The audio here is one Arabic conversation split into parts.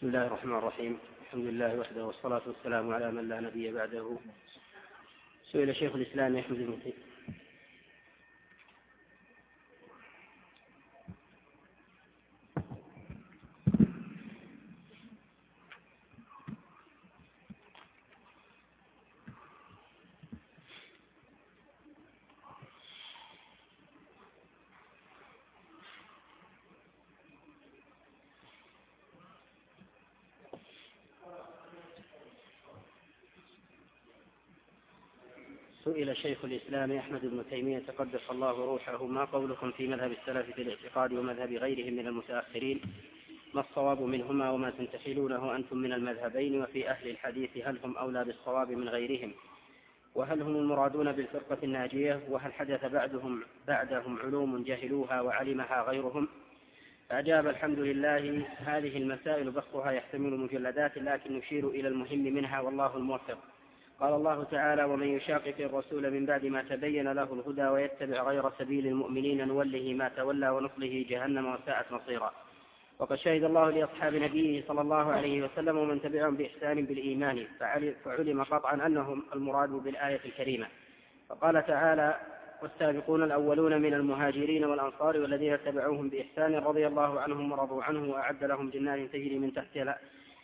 بسم الله الرحمن الرحيم. الحمد لله وحده والصلاة والسلام على من لا نبي بعده. سئل شيخ الإسلام أحمد بن سئل شيخ الإسلام أحمد بن تيمية قدس الله روحه. ما قولكم في مذهب السلف في الاعتقاد ومذهب غيرهم من المتأخرين؟ ما الصواب منهما وما تنتحلونه أنتم من المذهبين؟ وفي أهل الحديث هل هم أولى بالصواب من غيرهم؟ وهل هم المرادون بالفرقة الناجية؟ وهل حدث بعدهم بعدهم علوم جهلوها وعلمها غيرهم؟ أجاب الحمد لله هذه المسائل بسطها يحتمل مجلدات لكن نشير إلى المهم منها والله الموفق. قال الله تعالى ومن يشاقق الرسول من بعد ما تبين له الهدى ويتبع غير سبيل المؤمنين نوله ما تولى ونصله جهنم وساءت مصيرا. وقد شهد الله لأصحاب نبيه صلى الله عليه وسلم ومن تبعهم بإحسان بالإيمان فعلم قطعا أنهم المراد بالآية الكريمة. فقال تعالى والسابقون الأولون من المهاجرين والأنصار والذين اتبعوهم بإحسان رضي الله عنهم ورضوا عنه وأعد لهم جنات تجري من تحتها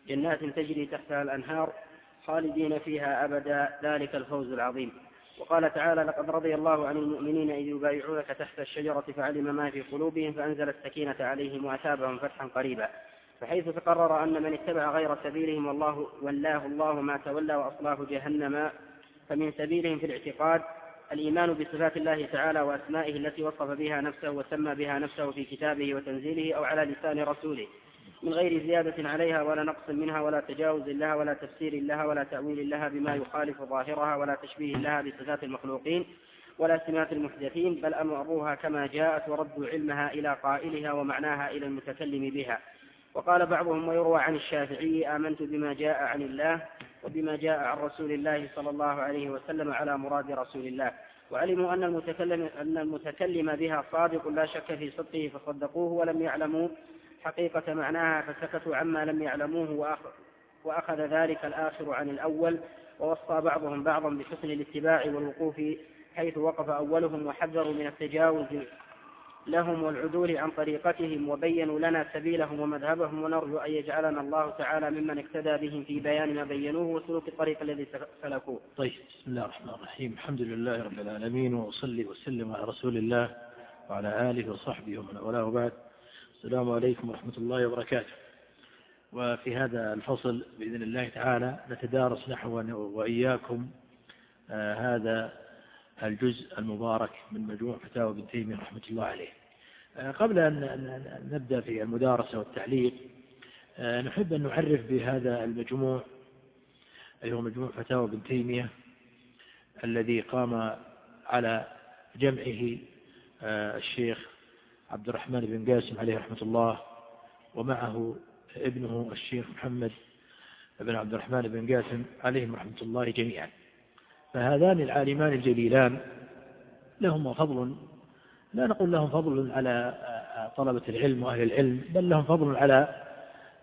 جنات تجري تحتها الأنهار خالدين فيها أبدا ذلك الفوز العظيم. وقال تعالى لقد رضي الله عن المؤمنين إذ يبايعونك تحت الشجرة فعلم ما في قلوبهم فأنزل السكينة عليهم وأثابهم فتحا قريبا. فحيث تقرر أن من اتبع غير سبيلهم والله ولاه الله ما تولى وأصلاه جهنم فمن سبيلهم في الاعتقاد الإيمان بصفات الله تعالى وأسمائه التي وصف بها نفسه وسمى بها نفسه في كتابه وتنزيله أو على لسان رسوله. من غير زيادة عليها ولا نقص منها ولا تجاوز لها ولا تفسير لها ولا تأويل لها بما يخالف ظاهرها ولا تشبيه لها بصفات المخلوقين ولا سمات المحدثين بل أمروها كما جاءت وردوا علمها إلى قائلها ومعناها إلى المتكلم بها. وقال بعضهم ويروى عن الشافعي آمنت بما جاء عن الله وبما جاء عن رسول الله صلى الله عليه وسلم على مراد رسول الله. وعلموا أن المتكلم, أن المتكلم بها صادق لا شك في صدقه فصدقوه ولم يعلموا حقيقة معناها فسكتوا عما لم يعلموه وأخذ ذلك الآخر عن الأول ووصى بعضهم بعضا بحسن الاتباع والوقوف حيث وقف أولهم وحذروا من التجاوز لهم والعدول عن طريقتهم وبينوا لنا سبيلهم ومذهبهم ونرجو أن يجعلنا الله تعالى ممن اقتدى بهم في بيان ما بينوه وسلوك الطريق الذي سلكوه. طيب بسم الله الرحمن الرحيم الحمد لله رب العالمين وأصلي وسلم على رسول الله وعلى آله وصحبه ومن والاه وبعد السلام عليكم ورحمة الله وبركاته. وفي هذا الفصل بإذن الله تعالى نتدارس نحو وإياكم آه هذا الجزء المبارك من مجموع فتاوى ابن تيمية رحمة الله عليه. آه قبل أن نبدأ في المدارسة والتعليق آه نحب أن نعرف بهذا المجموع أي هو مجموع فتاوى ابن تيمية الذي قام على جمعه الشيخ عبد الرحمن بن قاسم عليه رحمة الله ومعه ابنه الشيخ محمد بن عبد الرحمن بن قاسم عليهم رحمة الله جميعا. فهذان العالمان الجليلان لهم فضل لا نقول لهم فضل على طلبة العلم وأهل العلم بل لهم فضل على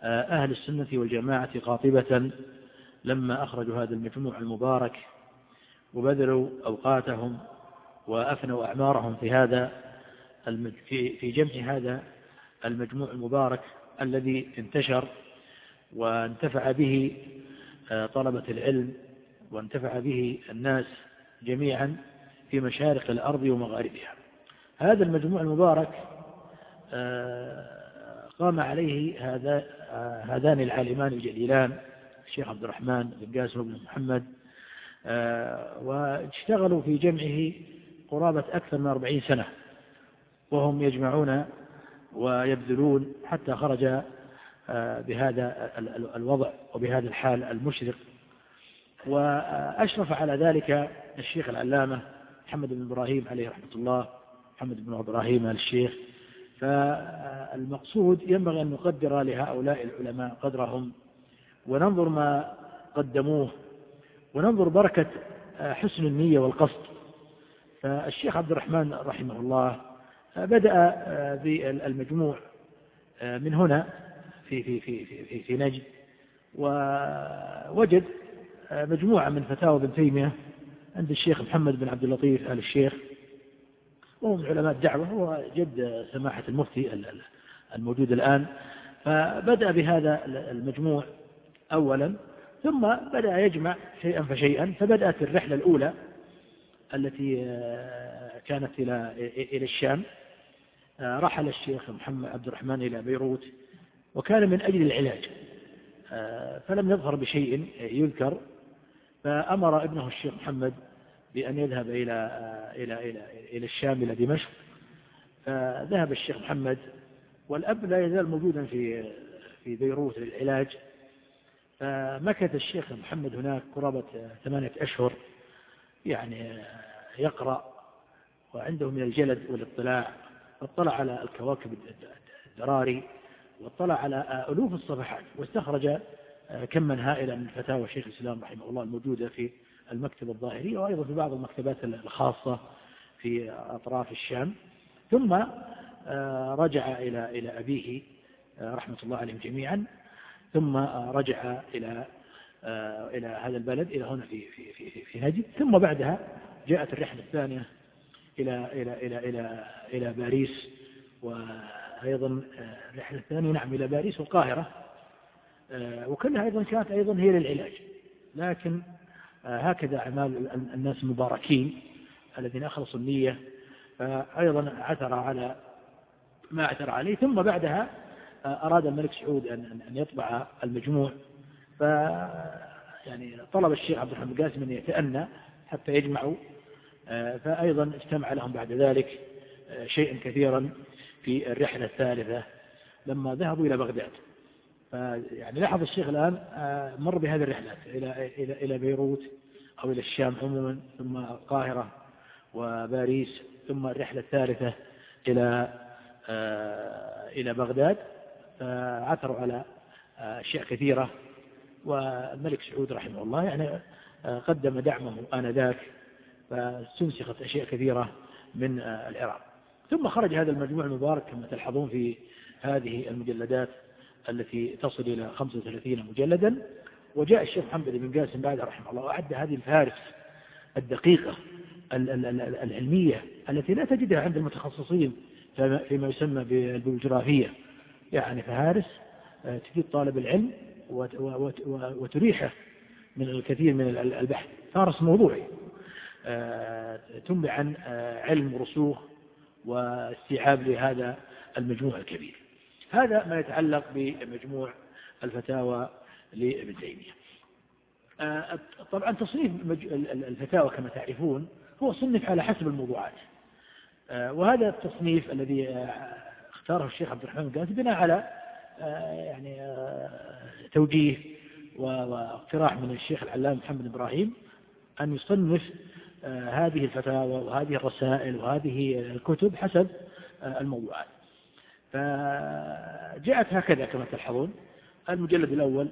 أهل السنة والجماعة قاطبة لما أخرجوا هذا المجموع المبارك وبذلوا أوقاتهم وأفنوا أعمارهم في هذا. في جمع هذا المجموع المبارك الذي انتشر وانتفع به آه، طلبة العلم وانتفع به الناس جميعا في مشارق الأرض ومغاربها. هذا المجموع المبارك آه، قام عليه هذا آه، هذان العالمان الجليلان الشيخ عبد الرحمن بن قاسم بن محمد واشتغلوا في جمعه قرابة أكثر من أربعين سنة. وهم يجمعون ويبذلون حتى خرج آه، بهذا الوضع وبهذا الحال المشرق. وأشرف على ذلك الشيخ العلامة محمد بن إبراهيم عليه رحمة الله محمد بن إبراهيم الشيخ. فالمقصود ينبغي أن نقدر لهؤلاء العلماء قدرهم وننظر ما قدموه وننظر بركة آه، حسن النية والقصد. فالشيخ عبد الرحمن رحمه الله بدأ بالمجموع من هنا في في في في في, نجد. ووجد مجموعة من فتاوى ابن تيمية عند الشيخ محمد بن عبد اللطيف آل الشيخ. وهو من علماء الدعوة هو جد سماحة المفتي الموجود الآن. فبدأ بهذا المجموع أولا ثم بدأ يجمع شيئا فشيئا. فبدأت الرحلة الأولى التي آه، كانت إلى الشام. آه، رحل الشيخ محمد عبد الرحمن إلى بيروت وكان من أجل العلاج. آه، فلم يظهر بشيء يذكر فأمر ابنه الشيخ محمد بأن يذهب إلى إلى إلى إلى الشام إلى دمشق. فذهب الشيخ محمد والأب لا يزال موجودا في في بيروت للعلاج. فمكث الشيخ محمد هناك قرابة ثمانية أشهر يعني يقرأ وعنده من الجلد والاطلاع. واطلع على الكواكب الدراري واطلع على ألوف الصفحات واستخرج كما هائلا من فتاوى شيخ الإسلام رحمه الله الموجودة في المكتبة الظاهرية وأيضا في بعض المكتبات الخاصة في أطراف الشام. ثم رجع إلى إلى أبيه رحمة الله عليهم جميعا. ثم رجع إلى إلى هذا البلد إلى هنا في في في في نجد. ثم بعدها جاءت الرحلة الثانية إلى إلى إلى إلى إلى باريس وأيضا الرحلة الثانية نعم إلى باريس والقاهرة. وكلها أيضا كانت أيضا هي للعلاج. لكن هكذا أعمال الناس المباركين الذين أخلصوا النية. أيضا عثر على ما عثر عليه. ثم بعدها أراد الملك سعود أن يطبع المجموع. ف يعني طلب الشيخ عبد الرحمن القاسم أن يتأنى حتى يجمعوا فأيضا اجتمع لهم بعد ذلك شيئا كثيرا في الرحلة الثالثة لما ذهبوا إلى بغداد. فيعني لاحظ الشيخ الآن مر بهذه الرحلات إلى إلى بيروت أو إلى الشام عموما ثم القاهرة وباريس ثم الرحلة الثالثة إلى إلى بغداد. فعثروا على أشياء كثيرة. والملك سعود رحمه الله يعني قدم دعمه آنذاك فاستنسخت أشياء كثيرة من العراق ثم خرج هذا المجموع المبارك كما تلحظون في هذه المجلدات التي تصل إلى 35 مجلدا وجاء الشيخ محمد بن قاسم بعد رحمه الله وأعد هذه الفارس الدقيقة العلمية التي لا تجدها عند المتخصصين فيما يسمى بالجغرافية. يعني فهارس آه، تفيد طالب العلم وتريحه من الكثير من البحث. فارس موضوعي. آه، تنبع عن آه، علم ورسوخ واستيعاب لهذا المجموع الكبير. هذا ما يتعلق بمجموع الفتاوى لابن تيمية. طبعا تصنيف الفتاوى كما تعرفون هو صنف على حسب الموضوعات. وهذا التصنيف الذي اختاره الشيخ عبد الرحمن القاسي بناء على آه، يعني آه، توجيه واقتراح من الشيخ العلام محمد إبراهيم أن يصنف آه، هذه الفتاوى وهذه الرسائل وهذه الكتب حسب الموضوعات. فجاءت هكذا كما تلحظون. المجلد الأول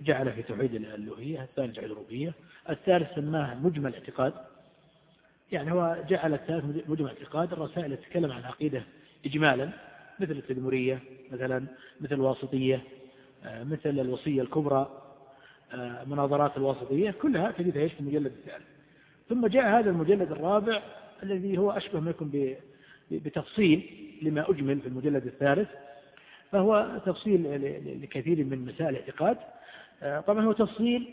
جعل في توحيد الألوهية الثاني توحيد الربوبية الثالث سماه مجمل اعتقاد. يعني هو جعل الثالث مجمل اعتقاد. الرسائل التي تتكلم عن العقيدة إجمالا مثل التدمرية مثلا مثل الواسطية آه، مثل الوصية الكبرى آه، مناظرات الواسطية كلها تجدها في المجلد الثالث. ثم جاء هذا المجلد الرابع الذي هو أشبه يكون بتفصيل لما أجمل في المجلد الثالث فهو تفصيل لكثير من مسائل الاعتقاد. آه، طبعا هو تفصيل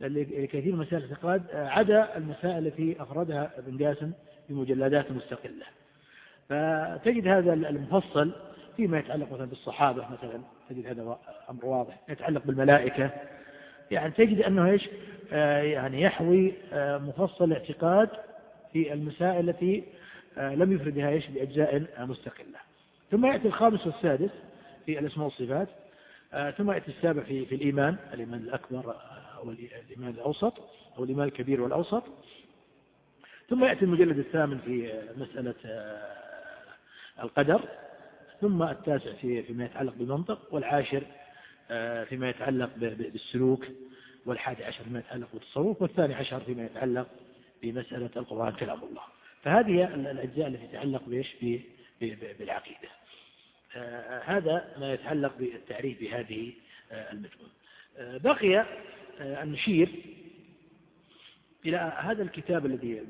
لكثير من مسائل الاعتقاد عدا المسائل التي أفردها ابن قاسم في مجلدات مستقلة. فتجد هذا المفصل فيما يتعلق مثلا بالصحابة مثلا تجد هذا أمر واضح يتعلق بالملائكة. يعني تجد أنه إيش؟ آه، يعني يحوي آه، مفصل الاعتقاد في المسائل التي آه، لم يفردها إيش؟ بأجزاء مستقلة. ثم يأتي الخامس والسادس في الأسماء والصفات ثم يأتي السابع في, في الإيمان الإيمان الأكبر أو الإيمان الأوسط أو الإيمان الكبير والأوسط. ثم يأتي المجلد الثامن في مسألة القدر. ثم التاسع في فيما يتعلق بالمنطق والعاشر آه، فيما يتعلق بالسلوك. والحادي عشر فيما يتعلق بالتصوف والثاني عشر فيما يتعلق بمسألة القرآن كلام الله. فهذه الأجزاء التي تتعلق بإيش؟ بالعقيدة. هذا ما يتعلق بالتعريف بهذه المجموعة. بقي أن نشير إلى هذا الكتاب الذي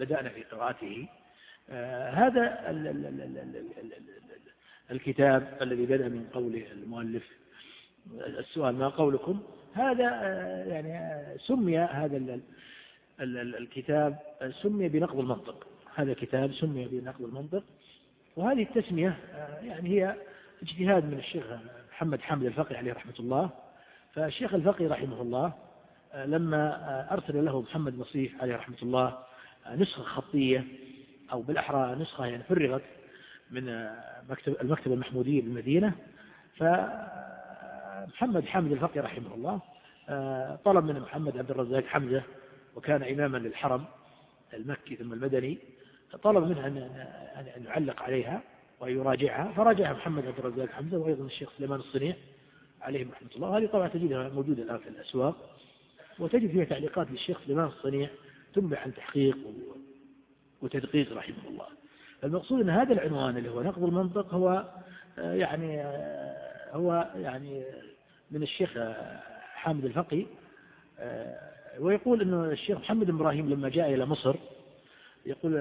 بدأنا في قراءته. هذا الكتاب الذي بدأ من قول المؤلف. السؤال ما قولكم؟ هذا يعني سمي هذا الكتاب سمي بنقض المنطق. هذا كتاب سمي بنقض المنطق. وهذه التسمية يعني هي اجتهاد من الشيخ محمد حامد الفقي عليه رحمة الله. فالشيخ الفقي رحمه الله لما أرسل له محمد نصيح عليه رحمة الله نسخة خطية أو بالأحرى نسخة يعني فرغت من مكتب المكتبة المحمودية بالمدينة فمحمد حامد الفقي رحمه الله. طلب من محمد عبد الرزاق حمزة وكان إماما للحرم المكي ثم المدني. طلب منه أن يعلق عليها ويراجعها فراجعها محمد عبد الرزاق حمزة وأيضا الشيخ سليمان الصنيع عليهم رحمة الله. وهذه طبعا تجدها موجودة الآن في الأسواق وتجد فيها تعليقات للشيخ سليمان الصنيع تنبع عن تحقيق وتدقيق رحمه الله. المقصود أن هذا العنوان اللي هو نقض المنطق هو يعني هو يعني من الشيخ حامد الفقي ويقول أنه الشيخ محمد إبراهيم لما جاء إلى مصر يقول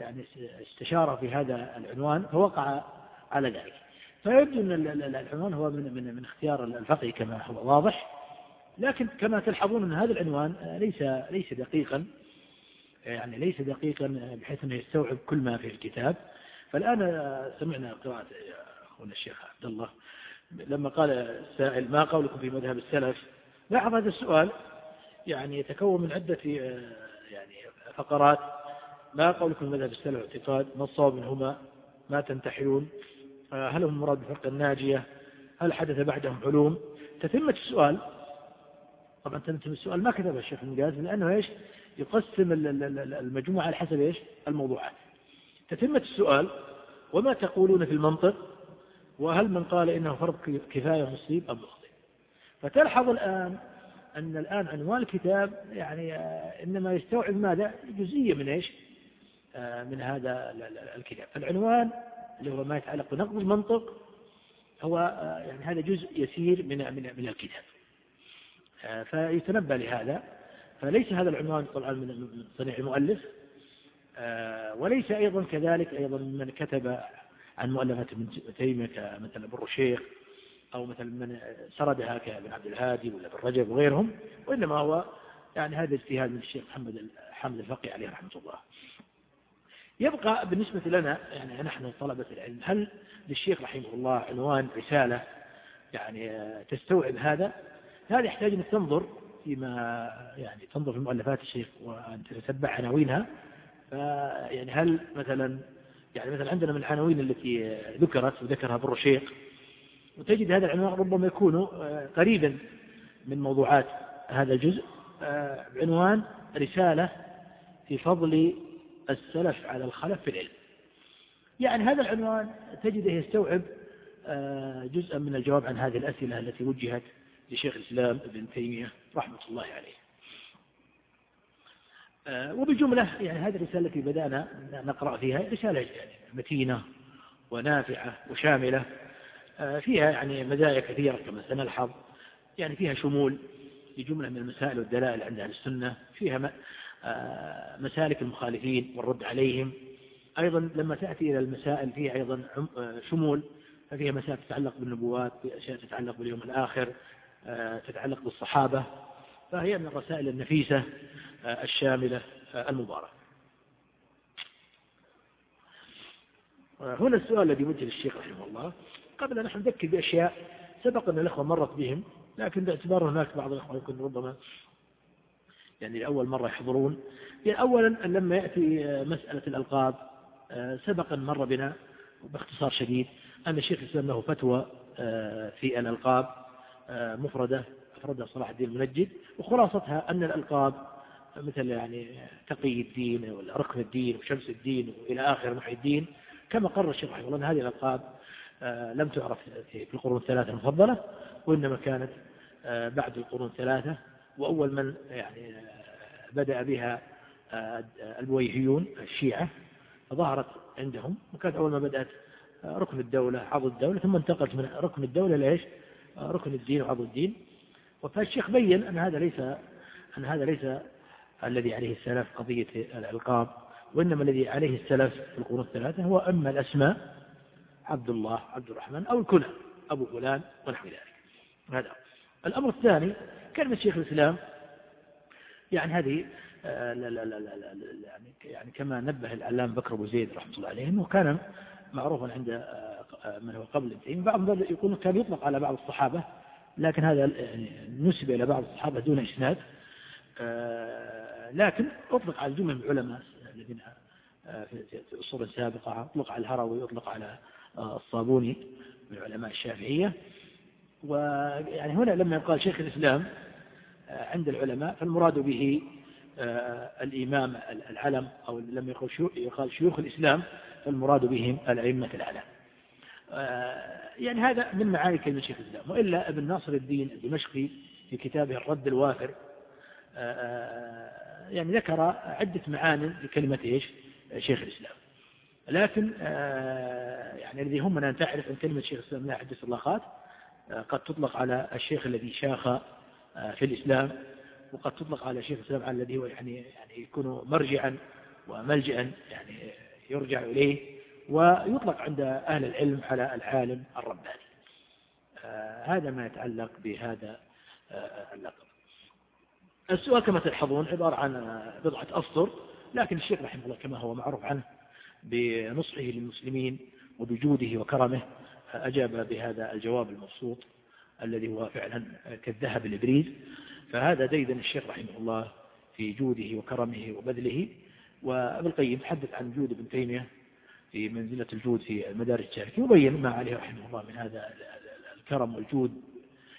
يعني استشار في هذا العنوان فوقع على ذلك. فيبدو أن العنوان هو من من من اختيار الفقيه كما هو واضح لكن كما تلحظون أن هذا العنوان ليس ليس دقيقا يعني ليس دقيقا بحيث أنه يستوعب كل ما في الكتاب. فالآن سمعنا قراءة أخونا الشيخ عبد الله. لما قال السائل ما قولكم في مذهب السلف؟ لاحظ هذا السؤال يعني يتكون من عدة يعني فقرات. ما قولكم في مذهب السلف اعتقاد ما الصواب منهما؟ ما تنتحلون؟ هل هم مراد بفرق الناجية؟ هل حدث بعدهم علوم؟ تتمة السؤال. طبعا تتمة السؤال ما كتبه الشيخ المقاز لأنه إيش؟ يقسم المجموعة على حسب إيش؟ الموضوعات. تتمة السؤال وما تقولون في المنطق؟ وهل من قال إنه فرض كفاية مصيب أم مخطئ فتلحظ الآن أن الآن عنوان الكتاب يعني إنما يستوعب ماذا؟ جزئية من إيش؟ من هذا الكتاب. فالعنوان اللي هو ما يتعلق بنقض المنطق هو يعني هذا جزء يسير من من من الكتاب. فيتنبه لهذا. فليس هذا العنوان طبعا من صنيع المؤلف. وليس أيضا كذلك أيضا من كتب عن مؤلفات ابن تيمية كمثل ابن الشيخ أو مثل من سردها كابن عبد الهادي ولا ابن رجب وغيرهم وإنما هو يعني هذا اجتهاد من الشيخ محمد حامد الفقي عليه رحمة الله. يبقى بالنسبة لنا يعني نحن طلبة العلم هل للشيخ رحمه الله عنوان رسالة يعني تستوعب هذا؟ هذا يحتاج أن تنظر فيما يعني تنظر في مؤلفات الشيخ وأن تتتبع عناوينها. يعني هل مثلا يعني مثلا عندنا من العناوين التي ذكرت وذكرها ابن الرشيق وتجد هذا العنوان ربما يكون قريبا من موضوعات هذا الجزء بعنوان رسالة في فضل السلف على الخلف في العلم. يعني هذا العنوان تجده يستوعب آه، جزءا من الجواب عن هذه الأسئلة التي وجهت لشيخ الإسلام ابن تيمية رحمة الله عليه. آه، وبالجملة يعني هذه الرسالة التي بدأنا نقرأ فيها رسالة متينة ونافعة وشاملة آه، فيها يعني مزايا كثيرة كما سنلحظ يعني فيها شمول لجملة من المسائل والدلائل عند أهل السنة فيها آه، مسالك المخالفين والرد عليهم. أيضا لما تأتي إلى المسائل فيها أيضا شمول ففيها مسائل تتعلق بالنبوات أشياء تتعلق باليوم الآخر تتعلق بالصحابة فهي من الرسائل النفيسة. الشاملة المباركة هنا السؤال الذي وجه للشيخ رحمه الله. قبل أن نحن نذكر بأشياء سبق أن الأخوة مرت بهم لكن باعتبار هناك بعض الأخوة يكون ربما يعني لأول مرة يحضرون. يعني أولا لما يأتي مسألة الألقاب سبقا مر بنا باختصار شديد أن الشيخ الإسلام له فتوى آه، في الألقاب آه، مفردة أفردها صلاح الدين المنجد وخلاصتها أن الألقاب مثل يعني تقي الدين ولا ركن الدين وشمس الدين وإلى آخر محي الدين كما قرر الشيخ رحمه الله أن هذه الألقاب لم تعرف في القرون الثلاثة المفضلة وإنما كانت بعد القرون الثلاثة وأول من يعني بدأ بها البويهيون الشيعة فظهرت عندهم وكانت أول ما بدأت ركن الدولة عضو الدولة ثم انتقلت من ركن الدولة لإيش ركن الدين وعضو الدين. فالشيخ بين أن هذا ليس أن هذا ليس الذي عليه السلف قضية الألقاب وإنما الذي عليه السلف في القرون الثلاثة هو أما الأسماء عبد الله عبد الرحمن أو الكنى أبو فلان ونحو ذلك. هذا. الأمر الثاني كلمة شيخ الإسلام يعني هذه آه، لا لا لا لا لا يعني يعني كما نبه العلام بكر أبو زيد رحمة الله عليه أنه كان معروفا عند آه، من هو قبل ابن بعضهم يقول كان يطلق على بعض الصحابة لكن هذا يعني نسب إلى بعض الصحابة دون إسناد. آه، لكن أطلق على جملة من العلماء الذين في الأصول السابقة أطلق على الهروي أطلق على الصابوني من علماء الشافعية. ويعني هنا لما يقال شيخ الإسلام عند العلماء فالمراد به آه، الإمام العلم أو لما يقال شيوخ الإسلام فالمراد بهم الأئمة العلم. آه، يعني هذا من معاني كلمة شيخ الإسلام. وإلا أبن ناصر الدين الدمشقي في كتابه الرد الوافر آه، يعني ذكر عدة معان لكلمة إيش؟ شيخ الإسلام. لكن يعني الذي همنا أن تعرف أن كلمة شيخ الإسلام لا حدث إطلاقات قد تطلق على الشيخ الذي شاخ في الإسلام وقد تطلق على شيخ الإسلام على الذي هو يعني يعني يكون مرجعا وملجأ يعني يرجع إليه ويطلق عند أهل العلم على العالم الرباني. آه هذا ما يتعلق بهذا آه اللقب. السؤال كما تلحظون عبارة عن بضعة أسطر لكن الشيخ رحمه الله كما هو معروف عنه بنصحه للمسلمين وبجوده وكرمه أجاب بهذا الجواب المبسوط الذي هو فعلا كالذهب الإبريز. فهذا ديدن الشيخ رحمه الله في جوده وكرمه وبذله. وابن القيم تحدث عن جود ابن تيمية في منزلة الجود في المدارج الشاركة وبين ما عليه رحمه الله من هذا الكرم والجود.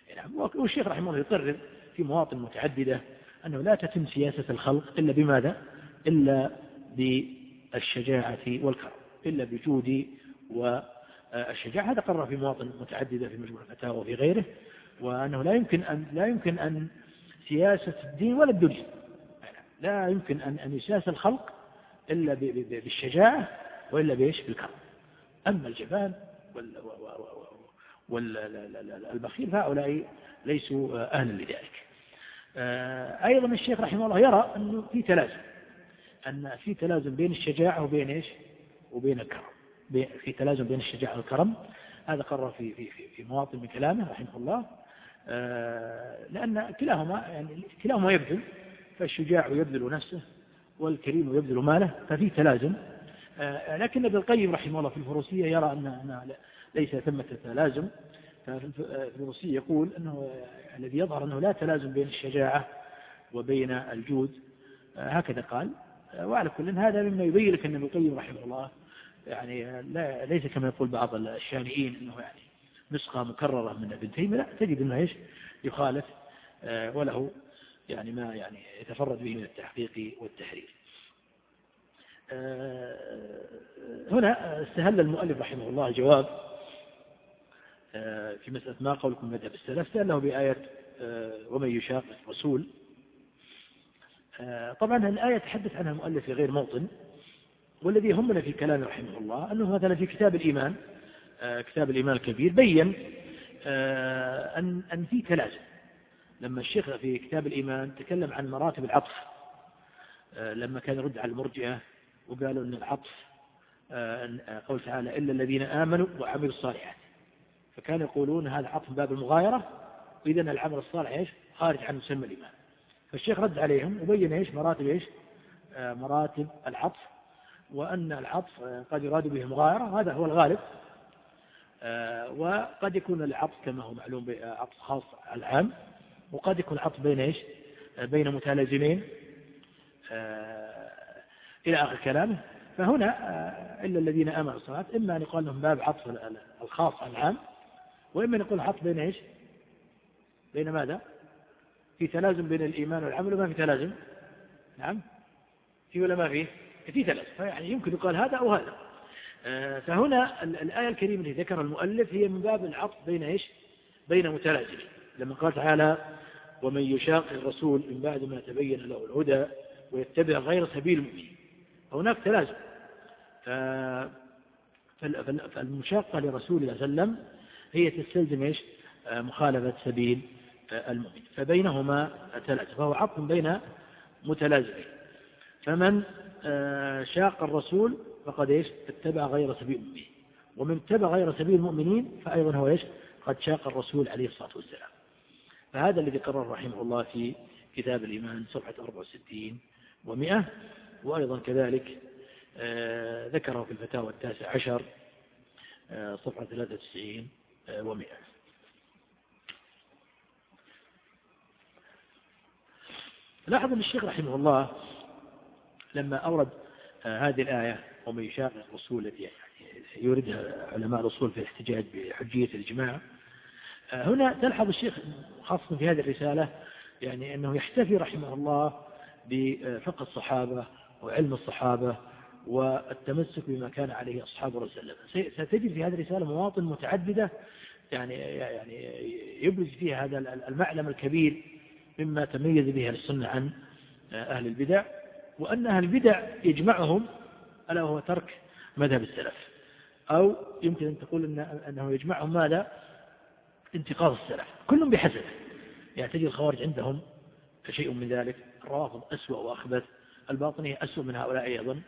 يعني والشيخ رحمه الله يقرر في مواطن متعددة أنه لا تتم سياسة الخلق إلا بماذا؟ إلا بالشجاعة والكرم إلا بجود والشجاعة. هذا قرر في مواطن متعددة في مجموعة الفتاوى وفي غيره وأنه لا يمكن أن لا يمكن أن سياسة الدين ولا الدنيا. لا يمكن أن أن يساس الخلق إلا بالشجاعة وإلا بإيش؟ بالكرم. أما الجبان والبخيل فهؤلاء ليسوا أهلا لذلك. أيضا الشيخ رحمه الله يرى أنه في تلازم أن في تلازم بين الشجاعة وبين إيش؟ وبين الكرم. في تلازم بين الشجاعة والكرم. هذا قرر في في في مواطن من كلامه رحمه الله. آه، لأن كلاهما يعني كلاهما يبذل فالشجاع يبذل نفسه والكريم يبذل ماله ففي تلازم. آه، لكن ابن القيم رحمه الله في الفروسية يرى أن ليس ثمة تلازم. الفروسية يقول أنه الذي يظهر أنه لا تلازم بين الشجاعة وبين الجود هكذا قال. وعلى كل هذا مما يبين لك أن ابن القيم رحمه الله يعني لا ليس كما يقول بعض الشانئين أنه يعني نسخة مكررة من ابن تيمية لا تجد أنه إيش؟ يخالف وله يعني ما يعني يتفرد به من التحقيق والتحرير هنا استهل المؤلف رحمه الله الجواب في مسألة ما قولكم مذهب السلف استهله بآية ومن يشاقق الرسول. طبعا الآية تحدث عنها المؤلف في غير موطن والذي يهمنا في كلامه رحمه الله أنه مثلا في كتاب الإيمان آه، كتاب الإيمان الكبير بين آه، أن أن في تلازم لما الشيخ في كتاب الإيمان تكلم عن مراتب العطف آه، لما كان يرد على المرجئة وقالوا أن العطف قول تعالى إلا الذين آمنوا وعملوا الصالحات. فكانوا يقولون هذا عطف باب المغايرة وإذا العمل الصالح إيش؟ خارج عن مسمى الإيمان. فالشيخ رد عليهم وبين إيش؟ مراتب إيش؟ مراتب العطف وأن العطف قد يراد به المغايرة هذا هو الغالب. آه، وقد يكون العطف كما هو معلوم عطف خاص العام وقد يكون عطف بين إيش؟ بين متلازمين. آه، إلى آخر كلامه. فهنا آه، إلا الذين آمنوا الصلاة إما أن يقال لهم باب عطف الخاص العام وإما أن يقول عطف بين إيش؟ بين ماذا؟ في تلازم بين الإيمان والعمل وما في تلازم؟ نعم. في ولا ما فيه في تلازم. فيعني يمكن يقال هذا أو هذا. آه، فهنا الآية الكريمة التي ذكر المؤلف هي من باب العطف بين إيش؟ بين متلازمين. لما قال تعالى ومن يشاق الرسول من بعد ما تبين له الهدى ويتبع غير سبيل المؤمنين. هناك تلازم. فالمشاقة لرسول الله صلى الله عليه وسلم هي تستلزم إيش؟ آه، مخالفة سبيل آه، المؤمن. فبينهما ثلاثة فهو عطف بين متلازمين. فمن آه، شاق الرسول فقد إيش؟ اتبع غير سبيل المؤمنين. ومن اتبع غير سبيل المؤمنين فأيضا هو إيش؟ قد شاق الرسول عليه الصلاة والسلام. فهذا الذي قرر رحمه الله في كتاب الإيمان صفحة 64 و100 وأيضا كذلك ذكره في الفتاوى التاسع عشر صفحة 93 و100 لاحظ أن الشيخ رحمه الله لما أورد آه، هذه الآية ومن يشاقق الرسول التي يعني يوردها علماء الأصول في الاحتجاج بحجية الإجماع. هنا تلحظ الشيخ خاصة في هذه الرسالة يعني أنه يحتفي رحمه الله بفقه الصحابة وعلم الصحابة والتمسك بما كان عليه أصحاب رسول الله ستجد في هذه الرسالة مواطن متعددة يعني يعني يبرز فيها هذا المعلم الكبير مما تميز به السنة عن أهل البدع وأن أهل البدع يجمعهم ألا وهو ترك مذهب السلف. أو يمكن أن تقول إن أنه يجمعهم ماذا؟ انتقاض السلف. كلهم بحسب. يعني تجد الخوارج عندهم شيء من ذلك. الروافض أسوأ وأخبث. الباطنية أسوأ من هؤلاء أيضا.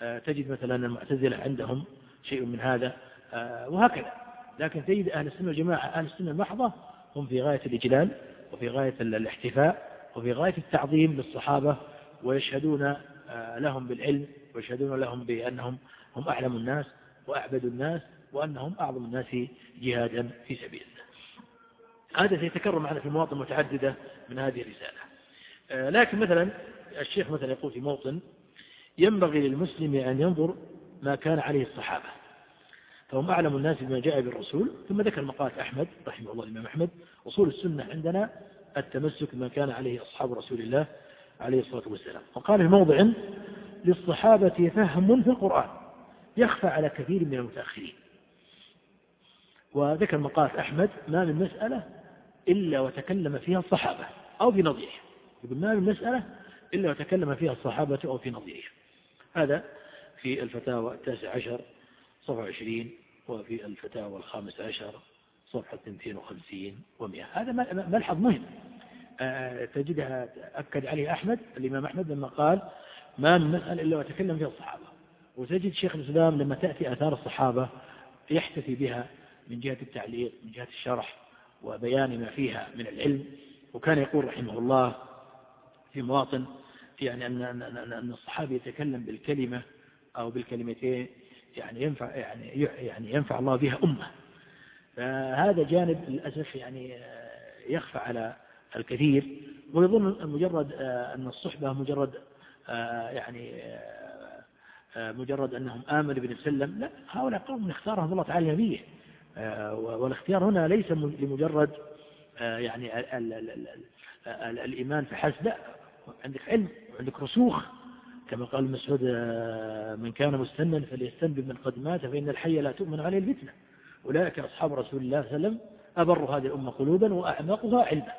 تجد مثلا المعتزلة عندهم شيء من هذا آه، وهكذا. لكن تجد أهل السنة والجماعة أهل السنة المحضة هم في غاية الإجلال وفي غاية الاحتفاء وفي غاية التعظيم للصحابة ويشهدون آه، لهم بالعلم ويشهدون لهم بأنهم هم أعلم الناس وأعبد الناس وأنهم أعظم الناس جهادا في سبيل الله. هذا سيتكرر معنا في مواطن متعددة من هذه الرسالة. لكن مثلا الشيخ مثلا يقول في موطن ينبغي للمسلم أن ينظر ما كان عليه الصحابة. فهم أعلم الناس بما جاء بالرسول ثم ذكر مقالة أحمد رحمه الله الإمام أحمد أصول السنة عندنا التمسك بما كان عليه أصحاب رسول الله عليه الصلاة والسلام. وقال في موضع للصحابة فهم في القرآن يخفى على كثير من المتأخرين. وذكر مقالة أحمد ما من مسألة إلا وتكلم فيها الصحابة أو في نظيره. يقول ما من مسألة إلا وتكلم فيها الصحابة أو في نظيره. هذا في الفتاوى التاسع عشر صفحة عشرين وفي الفتاوى الخامس عشر صفحة 250 و100 هذا ملحظ مهم. آه، تجدها أكد عليه أحمد الإمام أحمد لما قال ما من مسألة إلا وتكلم فيها الصحابة. وتجد شيخ الإسلام لما تأتي آثار الصحابة يحتفي بها من جهة التعليق من جهة الشرح وبيان ما فيها من العلم. وكان يقول رحمه الله في مواطن يعني أن أن الصحابي يتكلم بالكلمة أو بالكلمتين يعني ينفع يعني يعني ينفع الله بها أمة. فهذا جانب للأسف يعني يخفى على الكثير. ويظن مجرد أن الصحبة مجرد يعني مجرد أنهم آمنوا بن سلم لا هؤلاء قوم اختارهم الله تعالى نبيه والاختيار هنا ليس لمجرد يعني الإيمان فحسب لا عندك علم. وعندك رسوخ كما قال مسعود آه، من كان مستنا فليستن بمن قد مات فإن الحي لا تؤمن عليه الفتنة. أولئك أصحاب رسول الله صلى الله عليه وسلم أبر هذه الأمة قلوبا وأعمقها علما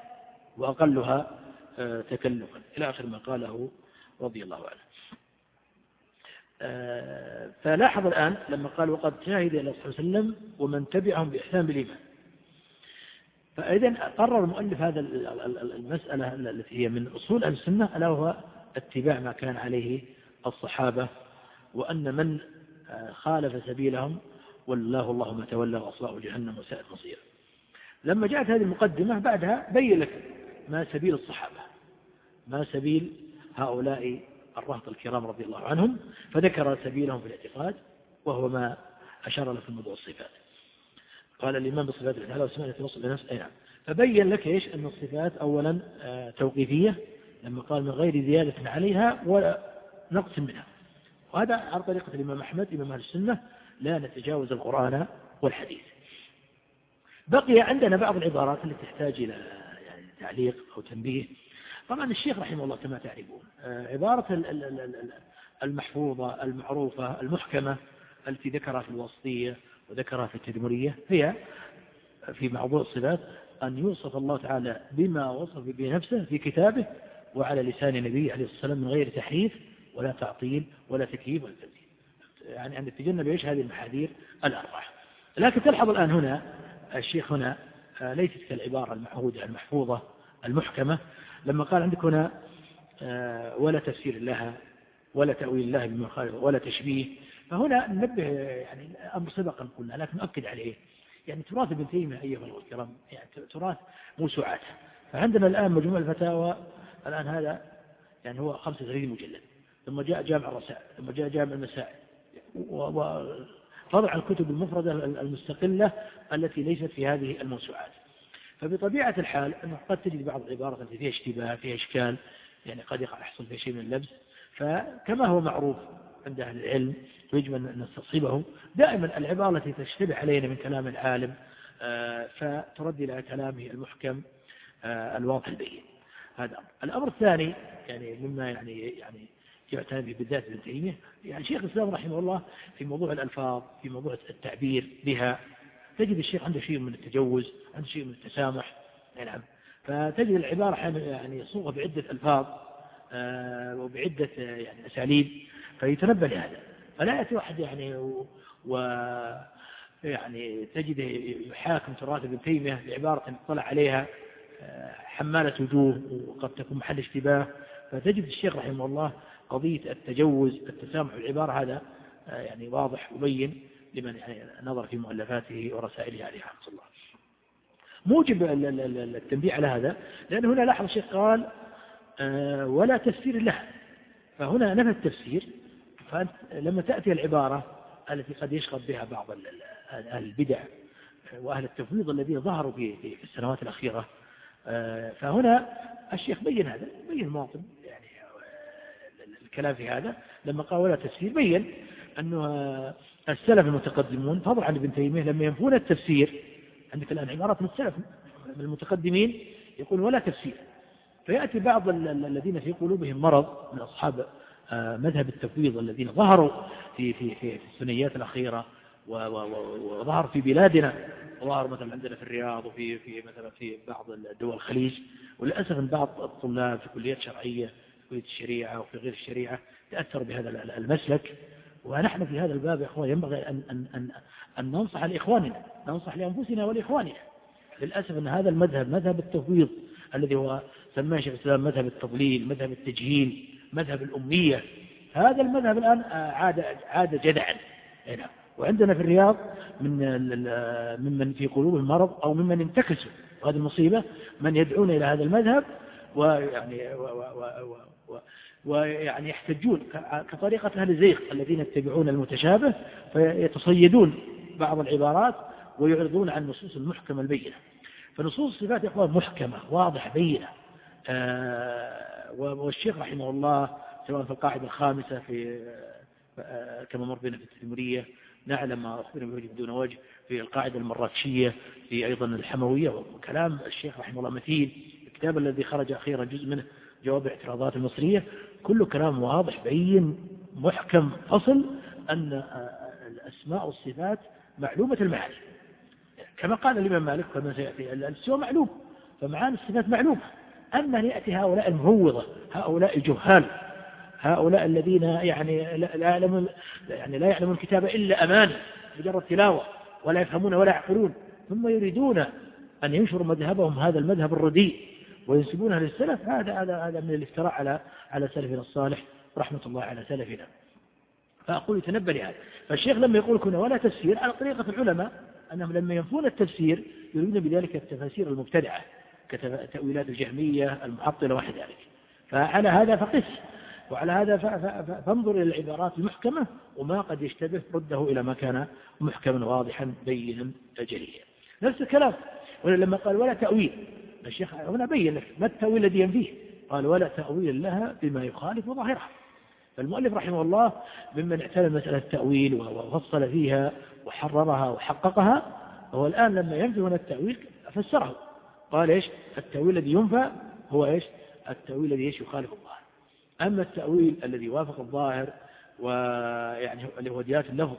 وأقلها آه، تكلفا. إلى آخر ما قاله رضي الله عنه. آه، فلاحظ الآن لما قال وقد شاهد إلى صلى الله عليه وسلم ومن تبعهم بإحسان بالإيمان. فإذا قرر المؤلف هذا المسألة التي هي من أصول السنة ألا وهو اتباع ما كان عليه الصحابة وأن من خالف سبيلهم والله الله ما تولى وأصلاه جهنم وساءت مصيره. لما جاءت هذه المقدمة بعدها بين لك ما سبيل الصحابة ما سبيل هؤلاء الرهط الكرام رضي الله عنهم فذكر سبيلهم في الاعتقاد وهو ما أشار له في موضوع الصفات. قال الإمام بصفات الله تعالى وسمعنا توصل لنفس أي نعم. فبين لك إيش؟ أن الصفات أولا آه، توقيفية لما قال من غير زيادة عليها ولا نقص منها. وهذا على طريقة الإمام أحمد إمام أهل السنة لا نتجاوز القرآن والحديث. بقي عندنا بعض العبارات التي تحتاج إلى يعني تعليق أو تنبيه. طبعا الشيخ رحمه الله كما تعرفون آه، عبارة المحفوظة المعروفة المحكمة التي ذكرها في الوسطية وذكرها في التدمرية هي في موضوع الصفات أن يوصف الله تعالى بما وصف به نفسه في كتابه وعلى لسان النبي عليه الصلاة والسلام من غير تحريف ولا تعطيل ولا تكييف ولا تنزيل يعني أن تتجنب إيش؟ هذه المحاذير الأربعة. لكن تلحظ الآن هنا الشيخ هنا آه، ليست كالعبارة المعهودة المحفوظة المحكمة. لما قال عندك هنا آه، ولا تفسير لها ولا تأويل لها بما ولا تشبيه فهنا ننبه يعني أمر سبقا قلنا لكن نؤكد عليه. يعني تراث ابن تيمية أيها الكرام يعني تراث موسوعات فعندنا الآن مجموع الفتاوى الآن هذا يعني هو 35 مجلد. ثم جاء جامع الرسائل ثم جاء جامع المسائل. وفضع الكتب المفردة المستقلة التي ليست في هذه الموسوعات. فبطبيعة الحال أنه قد تجد بعض العبارات التي فيها اشتباه فيها إشكال يعني قد يحصل فيها شيء من اللبس. فكما هو معروف عند أهل العلم ويجب أن نستصيبه. دائما العبارة التي تشتبه علينا من كلام العالم آه، فترد إلى كلامه المحكم آه، الواضح البين. هذا الأمر الثاني يعني مما يعني يعني يعتنى به بالذات ابن تيمية يعني شيخ الإسلام رحمه الله في موضوع الألفاظ في موضوع التعبير بها تجد الشيخ عنده شيء من التجوز عنده شيء من التسامح. نعم. فتجد العبارة يعني يصوغها بعدة ألفاظ آه، وبعدة يعني أساليب فيتنبه لهذا. فلا يأتي واحد يعني و, يعني تجد يحاكم تراث ابن تيمية بعبارة اطلع عليها حمالة وجوه وقد تكون محل اشتباه فتجد الشيخ رحمه الله قضية التجوز التسامح العبارة هذا آه، يعني واضح وبين لمن يعني نظر في مؤلفاته ورسائله عليه رحمة الله. موجب التنبيه على هذا لأن هنا لاحظ الشيخ قال آه، ولا تفسير له. فهنا نفى التفسير فلما تأتي العبارة التي قد يشغب بها بعض أهل البدع وأهل التفويض الذين ظهروا في السنوات الأخيرة آه، فهنا الشيخ بين هذا بين المواطن يعني آه، الكلام في هذا. لما قال ولا تفسير بين أنه السلف المتقدمون فضل عن ابن تيمية لما ينفون التفسير عندك الآن عبارات من السلف من المتقدمين يقول ولا تفسير. فيأتي بعض الذين في قلوبهم مرض من أصحاب آه، مذهب التفويض الذين ظهروا في في في السنيات الأخيرة وظهر في بلادنا. وظهر مثلا عندنا في الرياض وفي في مثلا في بعض دول الخليج وللأسف أن بعض الطلاب في كليات شرعية في كلية الشريعة وفي غير الشريعة تأثر بهذا المسلك. ونحن في هذا الباب يا إخوان ينبغي أن, أن, أن, أن ننصح لإخواننا ننصح لأنفسنا ولإخواننا. للأسف أن هذا المذهب مذهب التفويض الذي هو سماه شيخ الإسلام مذهب التضليل مذهب التجهيل مذهب الأمية. هذا المذهب الآن عاد عاد جدعا. وعندنا في الرياض من ممن في قلوبهم مرض أو ممن انتكسوا وهذه المصيبة من يدعون إلى هذا المذهب ويعني ويعني يحتجون كطريقة أهل الزيغ الذين يتبعون المتشابه فيتصيدون بعض العبارات ويعرضون عن النصوص المحكمة البينة. فنصوص الصفات يا إخوان محكمة واضحة بينة. آه، والشيخ رحمه الله سواء في القاعدة الخامسة في آه، كما مر بنا في التدمرية نعلم ما أخبرنا بوجه بدون وجه في القاعدة المراتشية في أيضا الحموية وكلام الشيخ رحمه الله متين الكتاب الذي خرج أخيرا جزء منه جواب الاعتراضات المصرية. كله كلام واضح بين محكم أصل أن آه، الأسماء والصفات معلومة المعاني. كما قال الإمام مالك كما سيأتي الاستواء معلوم فمعاني الصفات معلومة. أما يأتي هؤلاء المهوضة هؤلاء الجهال هؤلاء الذين يعني لا يعلمون يعني لا يعلمون الكتاب إلا أماني مجرد تلاوة ولا يفهمون ولا يعقلون. ثم يريدون أن ينشروا مذهبهم هذا المذهب الرديء وينسبونها للسلف. هذا هذا هذا من الافتراء على على سلفنا الصالح رحمة الله على سلفنا. فأقول يتنبه لهذا. فالشيخ لما يقول كنا ولا تفسير على طريقة العلماء أنهم لما ينفون التفسير يريدون بذلك التفاسير المبتدعة كتأويلات الجهمية المعطلة وحد ذلك. فعلى هذا فقس. وعلى هذا فانظر إلى العبارات المحكمة وما قد يشتبه رده إلى ما كان محكما واضحا بينا جليا نفس الكلام لما قال ولا تأويل الشيخ هنا بين لك ما التأويل الذي ينفيه؟ قال ولا تأويل لها بما يخالف ظاهرها فالمؤلف رحمه الله ممن اعتنى مسألة التأويل وفصل فيها وحررها وحققها هو الآن لما ينفي هنا التأويل فسره. قال إيش؟ التأويل الذي ينفى هو إيش؟ التأويل الذي إيش؟ يخالف الظاهر أما التأويل الذي وافق الظاهر ويعني هو ديات اللفظ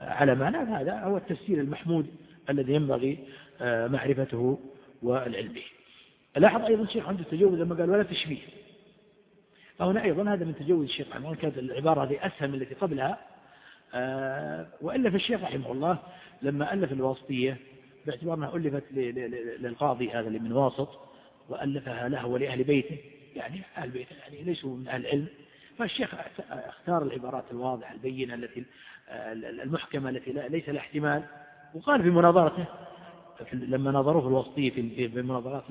على معنى هذا هو التفسير المحمود الذي ينبغي آه، معرفته والعلم به. لاحظ أيضا الشيخ عنده تجوز لما قال ولا تشبيه. فهنا أيضا هذا من تجوز الشيخ عنه كانت العبارة هذه أسهل من التي قبلها آه، وإلا في الشيخ رحمه الله لما ألف الواسطية باعتبار أنها ألفت للقاضي هذا اللي من واسط وألفها له ولأهل بيته يعني أهل بيته يعني ليسوا من أهل العلم. فالشيخ اختار العبارات الواضحة البينة التي المحكمة التي ليس لها احتمال وقال في مناظرته لما نظروه في الوسطية في مناظرات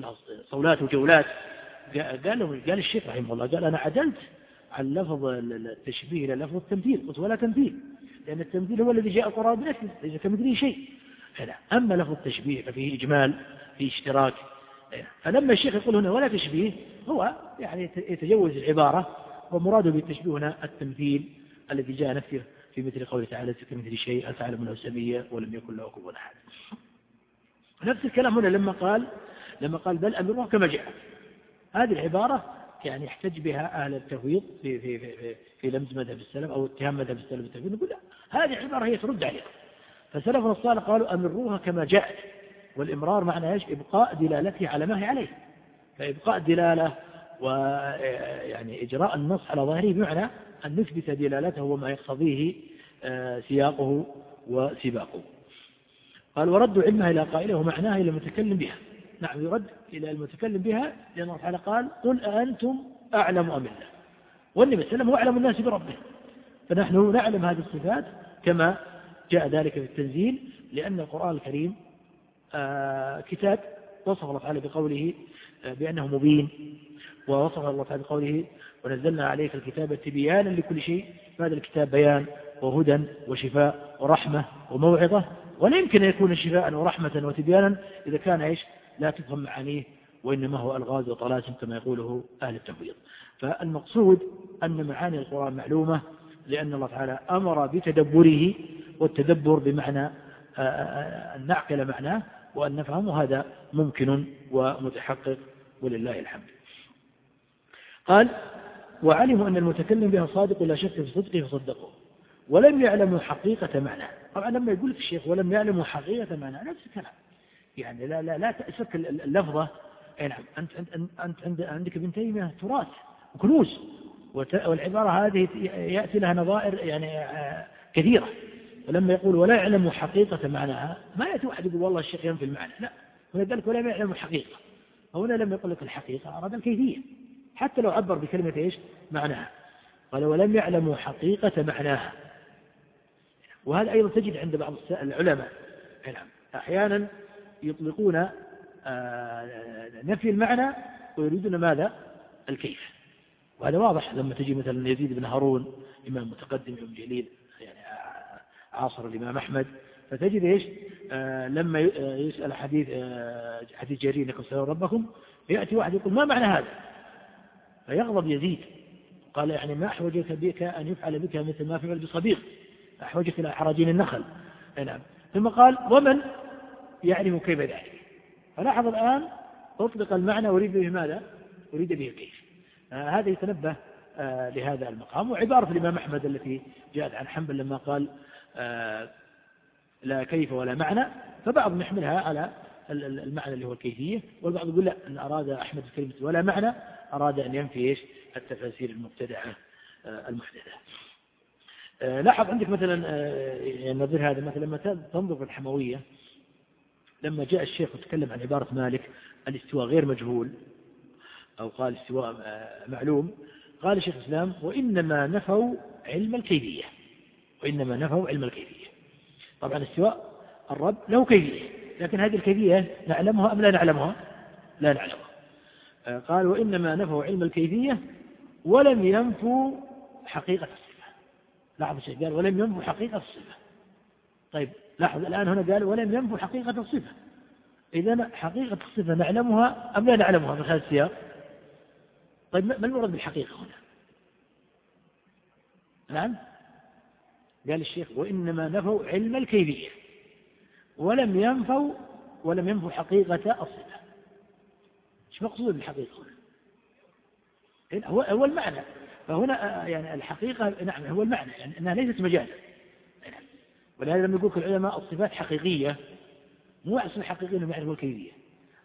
صولات وجولات قال له قال الشيخ رحمه الله قال أنا عدلت عن لفظ التشبيه إلى لفظ التمثيل قلت ولا تمثيل لأن التمثيل هو الذي جاء القرآن بنفسه ليس كمثله شيء. أما لفظ التشبيه ففيه إجمال فيه اشتراك فلما الشيخ يقول هنا ولا تشبيه هو يعني يتجوز العبارة ومراده بالتشبيه هنا التمثيل الذي جاء نفسه في مثل قوله تعالى كمثل شيء هل تعلم له سمية ولم يكن له كفوا أحد. نفس الكلام هنا لما قال لما قال بل أمره كما جاء. هذه العبارة يعني يحتج بها أهل التفويض في في في في, في لمز مذهب السلف أو اتهام مذهب السلف بالتفويض نقول لا هذه العبارة هي ترد عليها. فسلفنا الصالح قالوا أمروها كما جاءت. والإمرار معنى إيش؟ إبقاء دلالته على ما هي عليه. فإبقاء الدلالة ويعني إجراء النص على ظاهره بمعنى أن نثبت دلالته وما يقتضيه آه، سياقه وسباقه. قال ورد علمها إلى قائله ومعناها إلى المتكلم بها. نعم يرد إلى المتكلم بها لأن الله تعالى قال قل أأنتم أعلم أم الله. والنبي صلى الله عليه وسلم هو أعلم الناس بربه. فنحن نعلم هذه الصفات كما جاء ذلك في التنزيل لأن القرآن الكريم آه، كتاب وصف الله تعالى بقوله آه، بأنه مبين ووصف الله تعالى بقوله ونزلنا عليك الكتاب تبيانا لكل شيء فهذا الكتاب بيان وهدى وشفاء ورحمة وموعظة ولا يمكن أن يكون شفاء ورحمة وتبيانا إذا كان إيش؟ لا تفهم معانيه وإنما هو ألغاز وطلاسم كما يقوله أهل التفويض فالمقصود أن معاني القرآن معلومة لأن الله تعالى أمر بتدبره والتدبر بمعنى آه، آه، آه، أن نعقل معناه وأن نفهمه هذا ممكن ومتحقق ولله الحمد. قال وعلموا أن المتكلم بها صادق لا شك في صدقه فصدقوه ولم يعلموا حقيقة معناه. طبعا لما يقول لك الشيخ ولم يعلموا حقيقة معناه نفس الكلام. يعني لا لا لا تأسك اللفظة. أي نعم أنت أنت أنت عند عندك ابن تيمية تراث وكنوز والعبارة هذه يأتي لها نظائر يعني آه، كثيرة. ولما يقول ولا يعلم حقيقة معناها ما يأتي واحد يقول والله الشيخ ينفي المعنى لا. هنا قال لك ولا يعلم الحقيقة هنا لما يقول لك الحقيقة أراد الكيفية. حتى لو عبر بكلمة إيش؟ معناها. قال ولم يعلموا حقيقة معناها. وهذا أيضا تجد عند بعض العلماء. نعم. أحيانا يطلقون آه، نفي المعنى ويريدون ماذا؟ الكيف. وهذا واضح لما تجي مثلا يزيد بن هارون إمام متقدم إمام جليل. عاصر الإمام أحمد فتجد إيش؟ آه لما يسأل حديث آه حديث جرير لكم سلام ربكم يأتي واحد يقول ما معنى هذا؟ فيغضب يزيد قال يعني ما أحوجك بك أن يفعل بك مثل ما فعل بصديق أحوجك إلى حراجين النخل. نعم. ثم قال ومن يعرف كيف ذلك؟ فلاحظ الآن أطلق المعنى أريد به ماذا؟ أريد به الكيف. آه هذا يتنبه آه لهذا المقام وعبارة الإمام أحمد التي جاءت عن حنبل لما قال آه لا كيف ولا معنى فبعض يحملها على المعنى اللي هو الكيفية والبعض يقول لا أن أراد أحمد كلمة ولا معنى أراد أن ينفي إيش؟ التفاسير المبتدعة آه، المحدثة. آه، لاحظ عندك مثلا آه، يعني نظير هذا مثلا لما تنظر في الحموية لما جاء الشيخ وتكلم عن عبارة مالك الاستواء غير مجهول أو قال استواء معلوم قال الشيخ الإسلام وإنما نفوا علم الكيفية. وإنما نفوا علم الكيفية. طبعا استواء الرب له كيفية لكن هذه الكيفية نعلمها أم لا نعلمها؟ لا نعلمها. آه، قال وإنما نفوا علم الكيفية ولم ينفوا حقيقة الصفة. لاحظ الشيء قال ولم ينفوا حقيقة الصفة. طيب لاحظ الآن هنا قال ولم ينفوا حقيقة الصفة. إذا حقيقة الصفة نعلمها أم لا نعلمها من خلال السياق؟ طيب ما المراد بالحقيقة هنا؟ نعم؟ قال الشيخ وإنما نفوا علم الكيفية ولم ينفوا ولم ينفوا حقيقة الصفة. إيش مقصود بالحقيقة هو هو المعنى. فهنا يعني الحقيقة نعم هو المعنى يعني أنها ليست مجازا ولهذا لما يقول العلماء الصفات حقيقية مو أصل حقيقية أنهم يعرفوا الكيفية.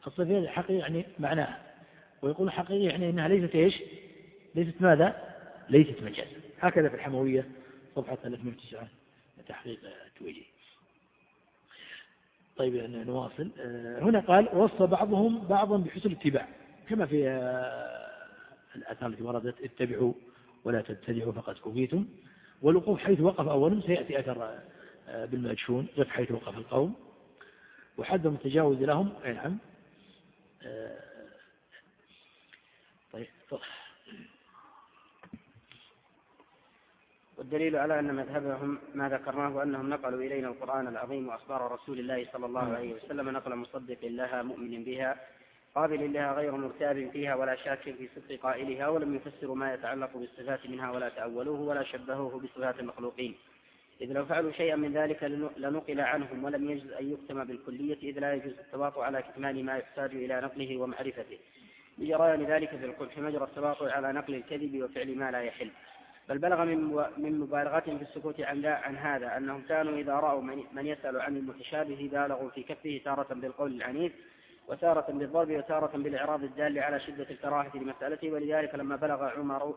الصفات الحقيقية يعني معناها. ويقول حقيقية يعني أنها ليست إيش؟ ليست ماذا؟ ليست مجازا هكذا في الحموية. صفحة 309 تحقيق توجيه. طيب نواصل. هنا قال وصى بعضهم بعضا بحسن الاتباع كما في الآثار التي وردت اتبعوا ولا تبتدعوا فقد كفيتم والوقوف حيث وقف أولا سيأتي أثر بالمأجشون قف حيث وقف القوم. وحدهم التجاوز لهم نعم. طيب والدليل على أن مذهبهم ما ذكرناه أنهم نقلوا إلينا القرآن العظيم وأخبار رسول الله صلى الله عليه وسلم نقل مصدق لها مؤمن بها قابل لها غير مرتاب فيها ولا شاك في صدق قائلها ولم يفسروا ما يتعلق بالصفات منها ولا تأولوه ولا شبهوه بصفات المخلوقين. إذ لو فعلوا شيئا من ذلك لنقل عنهم ولم يجوز أن يكتم بالكلية إذ لا يجوز التواطؤ على كتمان ما يحتاج إلى نقله ومعرفته. بجريان ذلك في القبح مجرى التواطؤ على نقل الكذب وفعل ما لا يحل. بل بلغ من من مبالغتهم في السكوت عن عن هذا أنهم كانوا إذا رأوا من يسأل عن المتشابه بالغوا في كفه تارة بالقول العنيف وتارة بالضرب وتارة بالإعراض الدال على شدة الكراهة لمسألته ولذلك لما بلغ عمر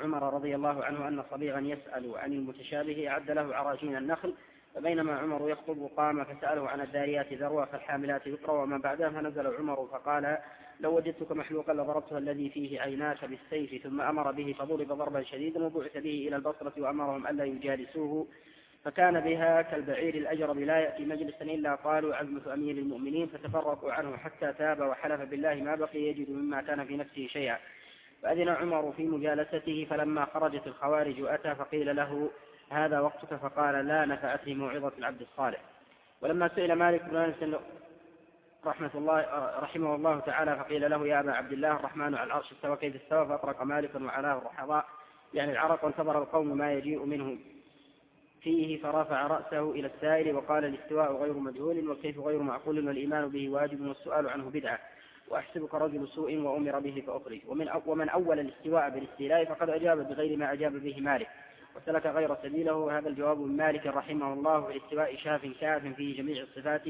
عمر رضي الله عنه أن صبيغا يسأل عن المتشابه أعد له عراجين النخل فبينما عمر يخطب قام فسأله عن الداريات ذروة فالحاملات ذكرا وما بعدها فنزل عمر فقال لو وجدتك محلوقا لضربته الذي فيه عيناك بالسيف ثم أمر به فضرب ضربا شديدا وبعث به إلى البصرة وأمرهم ألا يجالسوه. فكان بها كالبعير الأجرب لا يأتي مجلسا إلا قالوا عزمة أمير المؤمنين فتفرقوا عنه حتى تاب وحلف بالله ما بقي يجد مما كان في نفسه شيئا. فأذن عمر في مجالسته فلما خرجت الخوارج أتى فقيل له هذا وقتك؟ فقال لا نفعته موعظة العبد الصالح. ولما سئل مالك بن أنس رحمة الله رحمه الله تعالى فقيل له يا أبا عبد الله الرحمن على العرش استوى كيف استوى؟ فأطرق مالك وعلاه الرحضاء. يعني العرق وانتظر القوم ما يجيء منه. فيه فرفع رأسه إلى السائل وقال الاستواء غير مجهول والكيف غير معقول؟ والإيمان به واجب والسؤال عنه بدعة. وأحسبك رجل سوء وأمر به فأخرج. ومن ومن أول الاستواء بالاستيلاء فقد أجاب بغير ما أجاب به مالك. وسلك غير سبيله. هذا الجواب من مالك رحمه الله في الاستواء شاف كاف فيه جميع الصفات.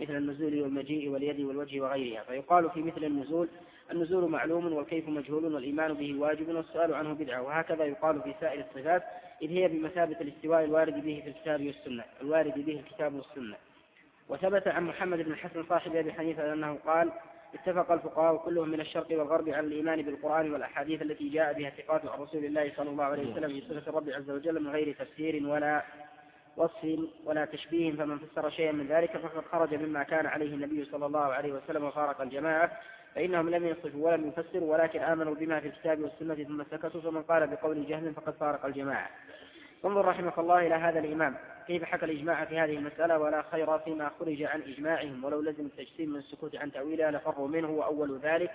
مثل النزول والمجيء واليد والوجه وغيرها. فيقال في مثل النزول النزول معلوم والكيف مجهول والإيمان به واجب والسؤال عنه بدعة. وهكذا يقال في سائر الصفات إذ هي بمثابة الاستواء الوارد به في الكتاب والسنة الوارد به الكتاب والسنة. وثبت عن محمد بن الحسن صاحب أبي حنيفة أنه قال اتفق الفقهاء كلهم من الشرق والغرب على الإيمان بالقرآن والأحاديث التي جاء بها ثقات عن رسول الله صلى الله عليه وسلم في صفة الرب عز وجل من غير تفسير ولا وصف ولا تشبيه فمن فسر شيئا من ذلك فقد خرج مما كان عليه النبي صلى الله عليه وسلم وفارق الجماعة فإنهم لم يصفوا ولم يفسروا ولكن آمنوا بما في الكتاب والسنة ثم سكتوا فمن قال بقول جهل فقد فارق الجماعة. انظر رحمك الله إلى هذا الإمام. كيف حكى الإجماع في هذه المسألة؟ ولا خير فيما خرج عن إجماعهم ولو لزم التجسيم من السكوت عن تأويلها لفروا منه وأول ذلك.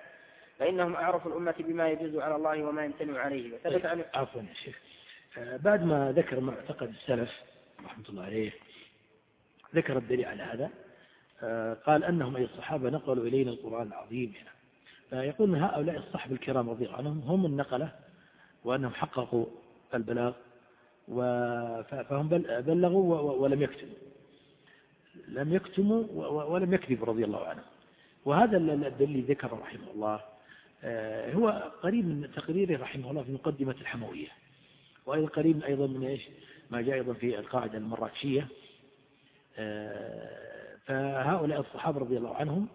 فإنهم أعرف الأمة بما يجوز على الله وما يمتنع عليه. وثبت عن عفوا يا شيخ. آه، بعد ما ذكر معتقد السلف رحمة الله عليه ذكر الدليل على هذا آه، قال أنهم أي الصحابة نقلوا إلينا القرآن العظيم هنا. فيقول هؤلاء الصحب الكرام رضي الله عنهم هم النقلة وأنهم حققوا البلاغ فهم بلغوا ولم يكتموا. لم يكتموا ولم يكذبوا رضي الله عنهم. وهذا الدليل ذكر رحمه الله آه، هو قريب من تقريره رحمه الله في مقدمة الحموية. وأيضا قريب أيضا من إيش؟ ما جاء أيضا في القاعدة المراكشية. آه، فهؤلاء الصحابة رضي الله عنهم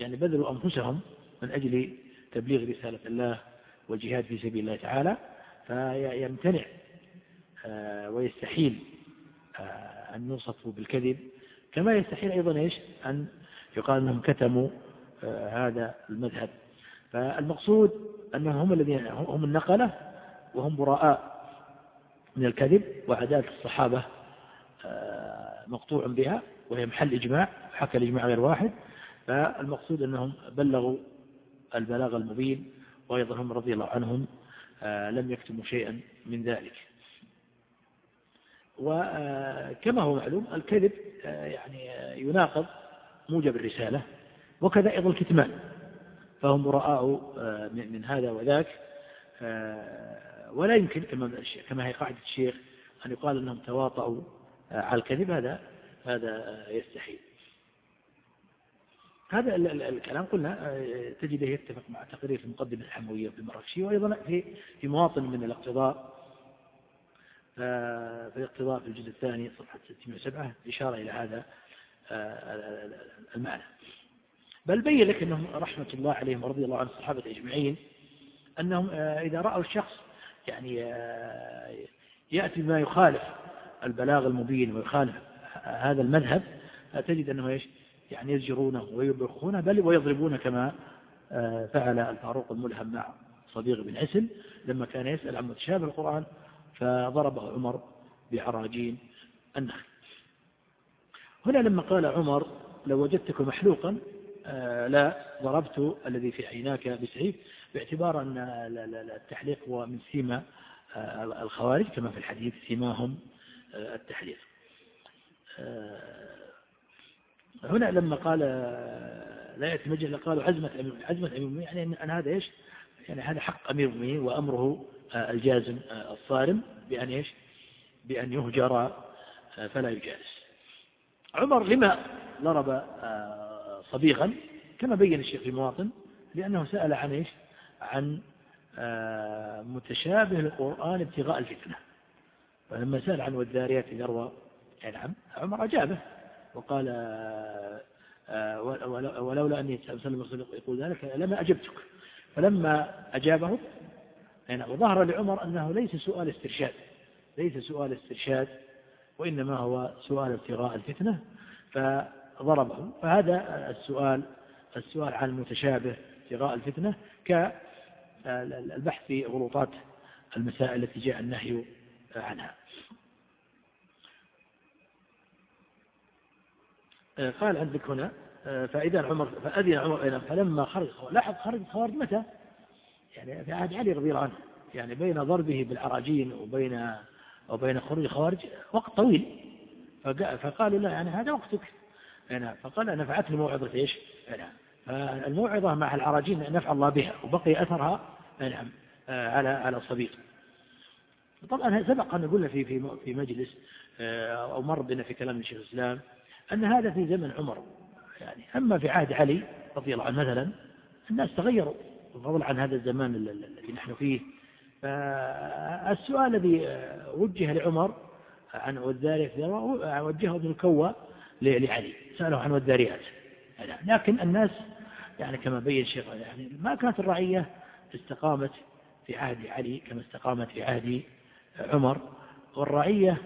يعني بذلوا أنفسهم من أجل تبليغ رسالة الله والجهاد في سبيل الله تعالى فيمتنع آه، ويستحيل آه، أن يوصفوا بالكذب. كما يستحيل أيضا إيش؟ أن يقال أنهم كتموا هذا المذهب. فالمقصود أنهم هم الذين هم النقلة وهم براء من الكذب وعدالة الصحابة آه، مقطوع بها وهي محل إجماع حكى الإجماع غير واحد. فالمقصود أنهم بلغوا البلاغ المبين وأيضا هم رضي الله عنهم آه، لم يكتموا شيئا من ذلك. وكما هو معلوم الكذب آه، يعني يناقض موجب الرسالة وكذا أيضا الكتمان. فهم براء من هذا وذاك ولا يمكن كما هي قاعدة الشيخ أن يقال أنهم تواطؤوا على الكذب هذا هذا يستحيل. هذا الكلام قلنا تجده يتفق مع تقرير المقدمة الحموية في المراكشي وأيضا في في مواطن من الاقتضاء في الاقتضاء في الجزء الثاني صفحة 607 إشارة إلى هذا آه، المعنى. بل بين لك أنهم رحمة الله عليهم ورضي الله عن الصحابة أجمعين أنهم آه، إذا رأوا الشخص يعني آه، يأتي بما يخالف البلاغ المبين ويخالف هذا المذهب تجد أنه إيش؟ يعني يزجرونه ويبرخونه بل ويضربونه كما فعل الفاروق الملهم مع صديق بن عسل لما كان يسأل عن متشابه القرآن فضربه عمر بعراجين النخل. هنا لما قال عمر لو وجدتك محلوقا آه، لا ضربت الذي في عيناك بسعيف باعتبار أن التحليق هو من سيما آه، الخوارج كما في الحديث سيماهم آه، التحليق. هنا لما قال لا يأتي مجلس قالوا عزمة عزمة أمير يعني أن هذا إيش؟ يعني هذا حق أمير المؤمنين وأمره الجازم الصارم بأن إيش؟ بأن يهجر فلا يجالس عمر لما ضرب آه، صبيغا كما بين الشيخ في مواطن لأنه سأل عن إيش؟ عن آه، متشابه القرآن ابتغاء الفتنة. فلما سأل عن والذاريات ذروة نعم عمر أجابه وقال آه، ولولا أني وسلم يقول ذلك لما أجبتك. فلما أجابه يعني وظهر لعمر أنه ليس سؤال استرشاد ليس سؤال استرشاد وإنما هو سؤال ابتغاء الفتنة. فضربه فهذا السؤال السؤال عن المتشابه ابتغاء الفتنة كالبحث في غلطات المسائل التي جاء النهي عنها. قال عندك هنا فإذا عمر فأذن عمر فلما خرج لاحظ خرج الخوارج متى؟ يعني في عهد علي رضي الله عنه. يعني بين ضربه بالعراجين وبين وبين خروج الخوارج وقت طويل. فقالوا لا يعني هذا وقتك. يعني فقال نفعتني موعظة إيش؟ يعني فالموعظة مع العراجين نفع الله بها وبقي أثرها نعم. على على الصبيغ طبعا سبق أن قلنا في في في مجلس أو مر بنا في كلام الشيخ الإسلام أن هذا في زمن عمر. يعني أما في عهد علي رضي الله عنه مثلا الناس تغيروا فضلا عن هذا الزمان الذي نحن فيه. فالسؤال الذي وجه لعمر عن والذاريات وجهه ابن الكوى لعلي. سأله عن والذاريات لكن الناس يعني كما بين الشيخ يعني ما كانت الرعية استقامت في عهد علي كما استقامت في عهد عمر. والرعية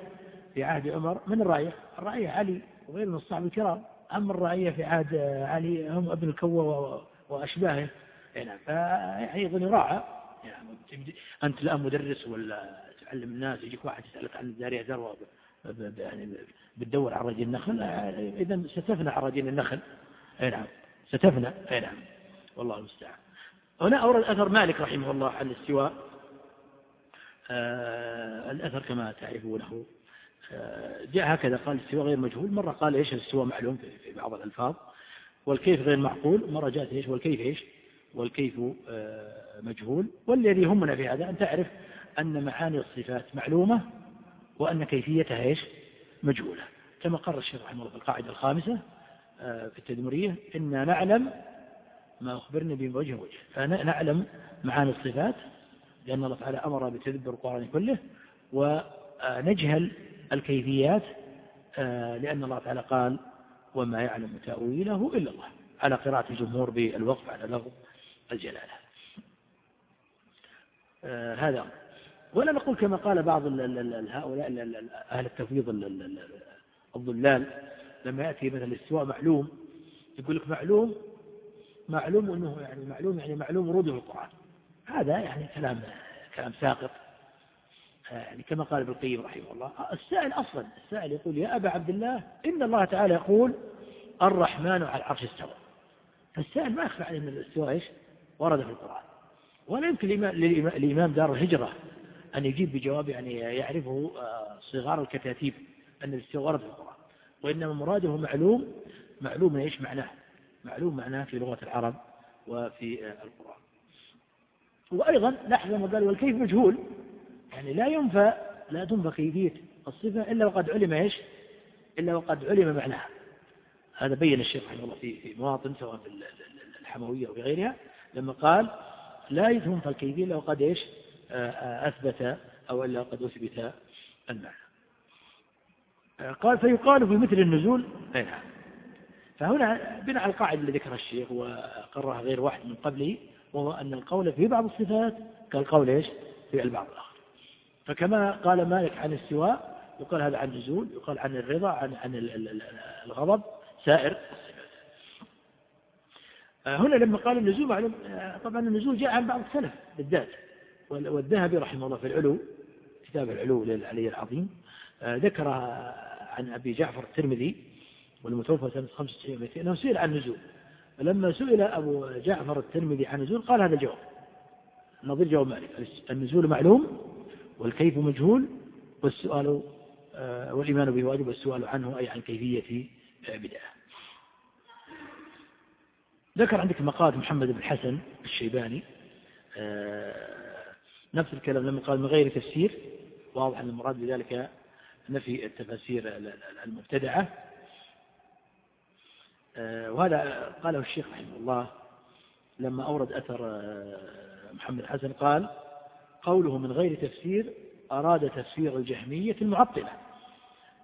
في عهد عمر من الرعية؟ الرعية علي وغير من الصحابة الكرام. أما الرعية في عهد علي هم ابن الكوى وأشباهه. يعني فيعني يظن يراعى. يعني أنت الآن مدرس ولا تعلم الناس يجيك واحد يسألك عن الزارية ذروة يعني بتدور على رجل النخل. إذا ستفنى على رجل النخل. أي نعم ستفنى. أي نعم والله المستعان. هنا أورد أثر مالك رحمه الله عن الاستواء. آه الأثر كما تعرفونه آه جاء هكذا قال الاستواء غير مجهول. مرة قال إيش الاستواء معلوم في بعض الألفاظ. والكيف غير معقول. مرة جاءت إيش والكيف إيش؟ والكيف آه مجهول. والذي همنا في هذا أن تعرف أن معاني الصفات معلومة وأن كيفيتها إيش؟ مجهولة. كما قرر الشيخ رحمه الله في القاعدة الخامسة آه، في التدمرية إنا نعلم ما أخبرنا به وجه وجه. فنعلم معاني الصفات لأن الله تعالى أمر بتدبر القرآن كله ونجهل الكيفيات آه، لأن الله تعالى قال وما يعلم تأويله إلا الله. على قراءة الجمهور بالوقف على لفظ الجلالة. آه، هذا. ولا نقول كما قال بعض هؤلاء أهل التفويض الضلال لما يأتي مثلا الاستواء معلوم يقول لك معلوم معلوم أنه يعني معلوم يعني معلوم وروده القرآن. هذا يعني كلام كلام ساقط. يعني كما قال ابن القيم رحمه الله. السائل أصلا السائل يقول يا أبا عبد الله إن الله تعالى يقول الرحمن على العرش استوى. فالسائل ما يخفى عليه من الاستواء إيش؟ ورد في القرآن. ولا يمكن للإمام دار الهجرة أن يجيب بجواب يعني يعرفه آه، صغار الكتاتيب أن الاستغراب في القرآن. وإنما مراده معلوم معلوم إيش معناه؟ معلوم معناه في لغة العرب وفي آه، القرآن. وأيضا لاحظ ما قال والكيف مجهول يعني لا ينفى لا تنفى كيفية الصفة إلا وقد علم إيش؟ إلا وقد علم معناها. هذا بين الشيخ رحمه الله في في مواطن سواء في الحموية غيرها لما قال لا ينفى الكيفية إلا وقد إيش؟ أثبت أو إلا قد أثبت المعنى. قال فيقال في مثل النزول أي نعم. فهنا بناء القاعدة اللي ذكرها الشيخ وقررها غير واحد من قبله وهو أن القول في بعض الصفات كالقول إيش؟ في البعض الآخر. فكما قال مالك عن السواء يقال هذا عن النزول يقال عن الرضا عن عن الغضب سائر. آه، هنا لما قال النزول معلوم آه، طبعا النزول جاء عن بعض السلف بالذات. والذهبي رحمه الله في العلو كتاب العلو للعلي العظيم آه، ذكر عن أبي جعفر الترمذي والمتوفى سنة 95 أنه سئل عن النزول فلما سئل أبو جعفر الترمذي عن النزول قال هذا الجواب. نظير جواب مالك. النزول معلوم والكيف مجهول والسؤال والإيمان به واجب والسؤال عنه أي عن كيفية بدعه ذكر عندك مقال محمد بن حسن الشيباني آه، نفس الكلام لما قال من غير تفسير واضح أن المراد بذلك نفي التفاسير المبتدعة. آه، وهذا قاله الشيخ رحمه الله لما أورد أثر آه، محمد حسن قال قوله من غير تفسير أراد تفسير الجهمية المعطلة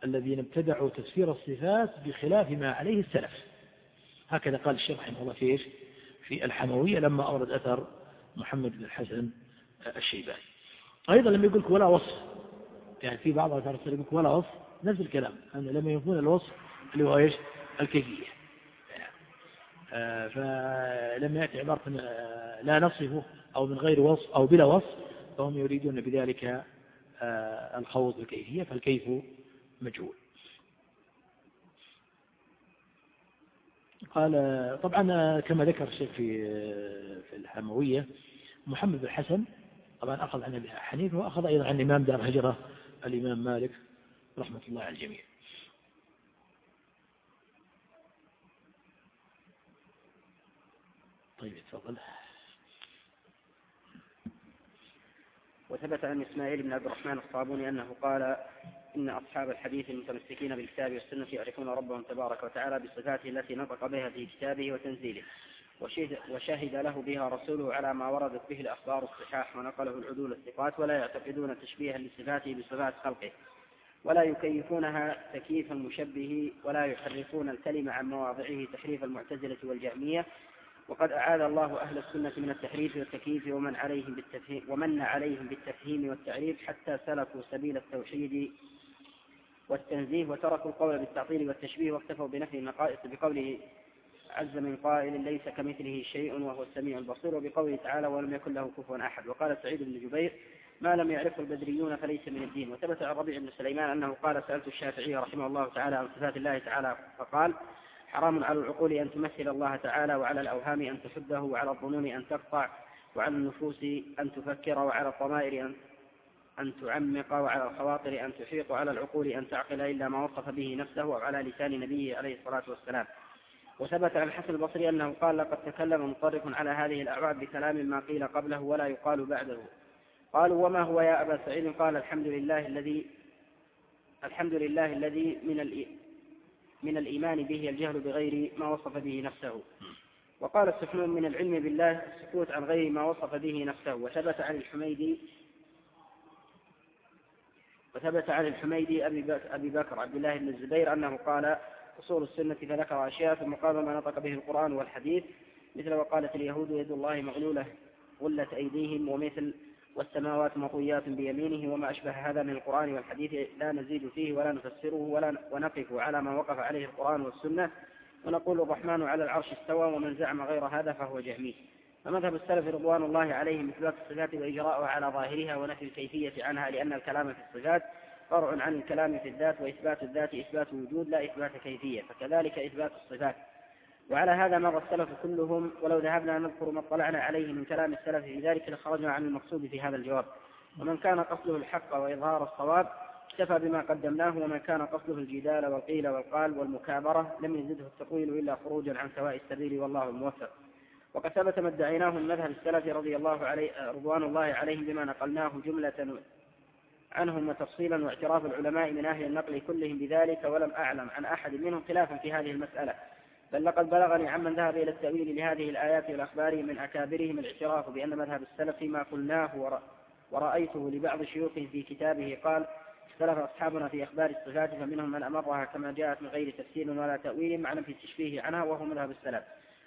الذين ابتدعوا تفسير الصفات بخلاف ما عليه السلف. هكذا قال الشيخ رحمه الله في إيش؟ في الحموية لما أورد أثر محمد بن الحسن الشيباني. أيضا لما يقول لك ولا وصف. يعني في بعض الأثار يقول لك ولا وصف نفس الكلام. أن لما ينفون الوصف اللي هو إيش؟ الكيفية. آه، فلما يأتي عبارة آه، لا نصفه أو من غير وصف أو بلا وصف فهم يريدون بذلك آه، الخوض بالكيفية فالكيف مجهول. قال طبعا كما ذكر الشيخ في في الحموية محمد بن الحسن طبعا أخذ عن أبي حنيفة وأخذ أيضا عن إمام دار هجرة الإمام مالك رحمة الله على الجميع. طيب تفضل. وثبت عن إسماعيل بن عبد الرحمن الصابوني أنه قال إن أصحاب الحديث المتمسكين بالكتاب والسنة يعرفون ربهم تبارك وتعالى بصفاته التي نطق بها في كتابه وتنزيله وشهد, وشهد له بها رسوله على ما وردت به الأخبار الصحاح ونقله العدول الثقات ولا يعتقدون تشبيها لصفاته بصفات خلقه ولا يكيفونها تكييف المشبه ولا يحرفون الكلمة عن مواضعه تحريف المعتزلة والجهمية وقد أعاد الله أهل السنة من التحريف والتكييف ومن عليهم بالتفهيم ومن عليهم بالتفهيم والتعريف حتى سلكوا سبيل التوحيد والتنزيه وتركوا القول بالتعطيل والتشبيه واكتفوا بنفي النقائص بقوله عز من قائل ليس كمثله شيء وهو السميع البصير وبقوله تعالى ولم يكن له كفوا أحد. وقال سعيد بن جبير ما لم يعرفه البدريون فليس من الدين. وثبت عن ربيع بن سليمان أنه قال سألت الشافعي رحمه الله تعالى عن صفات الله تعالى فقال حرام على العقول أن تمثل الله تعالى وعلى الأوهام أن تحده وعلى الظنون أن تقطع وعلى النفوس أن تفكر وعلى الضمائر أن أن تعمق وعلى الخواطر أن تحيط وعلى العقول أن تعقل إلا ما وصف به نفسه وعلى لسان نبيه عليه الصلاة والسلام. وثبت عن الحسن البصري أنه قال لقد تكلم مطرف على هذه الأعواب بكلام ما قيل قبله ولا يقال بعده قالوا وما هو يا أبا سعيد؟ قال الحمد لله الذي الحمد لله الذي من من الإيمان به الجهل بغير ما وصف به نفسه. وقال السحنون من العلم بالله السكوت عن غير ما وصف به نفسه. وثبت عن الحميدي وثبت عن الحميدي أبي بكر عبد الله بن الزبير أنه قال أصول السنة فذكر أشياء ثم قال ما نطق به القرآن والحديث مثل وقالت اليهود يد الله مغلولة غلت أيديهم ومثل والسماوات مطويات بيمينه وما أشبه هذا من القرآن والحديث لا نزيد فيه ولا نفسره ولا ونقف على ما وقف عليه القرآن والسنة ونقول الرحمن على العرش استوى ومن زعم غير هذا فهو جهمي فمذهب السلف رضوان الله عليهم إثبات الصفات وإجراءها على ظاهرها ونفي الكيفية عنها لأن الكلام في الصفات فرع عن الكلام في الذات وإثبات الذات إثبات وجود لا إثبات كيفية فكذلك إثبات الصفات. وعلى هذا مر السلف كلهم ولو ذهبنا نذكر ما اطلعنا عليه من كلام السلف في ذلك لخرجنا عن المقصود في هذا الجواب. ومن كان قصده الحق وإظهار الصواب اكتفى بما قدمناه ومن كان قصده الجدال والقيل والقال والمكابرة لم يزده التطويل إلا خروجا عن سواء السبيل والله الموفق. وقد ثبت ما ادعيناه من مذهب السلف رضي الله عليه رضوان الله عليهم بما نقلناه جملة عنهم وتفصيلا واعتراف العلماء من أهل النقل كلهم بذلك ولم أعلم عن أحد منهم خلافا في هذه المسألة. بل لقد بلغني عمن ذهب إلى التأويل لهذه الآيات والأخبار من أكابرهم الاعتراف بأن مذهب السلف ما قلناه ورأيته لبعض شيوخه في كتابه قال اختلف أصحابنا في إخبار الصفات فمنهم من أمرها كما جاءت من غير تفسير ولا تأويل مع في التشبيه عنها وهو مذهب السلف.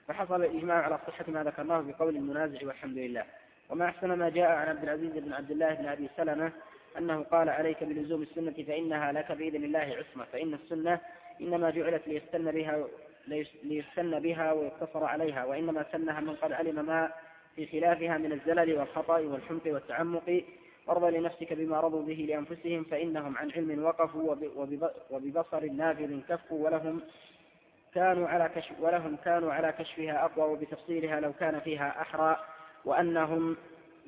فحصل الإجماع على صحة ما ذكرناه بقول المنازع والحمد لله. وما أحسن ما جاء عن عبد العزيز بن عبد الله بن أبي سلمة أنه قال عليك بلزوم السنة فإنها لك بإذن الله عصمة فإن السنة إنما جعلت ليستن بها ليستن بها ويقتصر عليها وإنما سنها من قد علم ما في خلافها من الزلل والخطأ والحمق والتعمق. وارضى لنفسك بما رضوا به لأنفسهم فإنهم عن علم وقفوا وببصر نافذ كفوا ولهم كانوا على كشف ولهم كانوا على كشفها أقوى وبتفصيلها لو كان فيها أحرى. وأنهم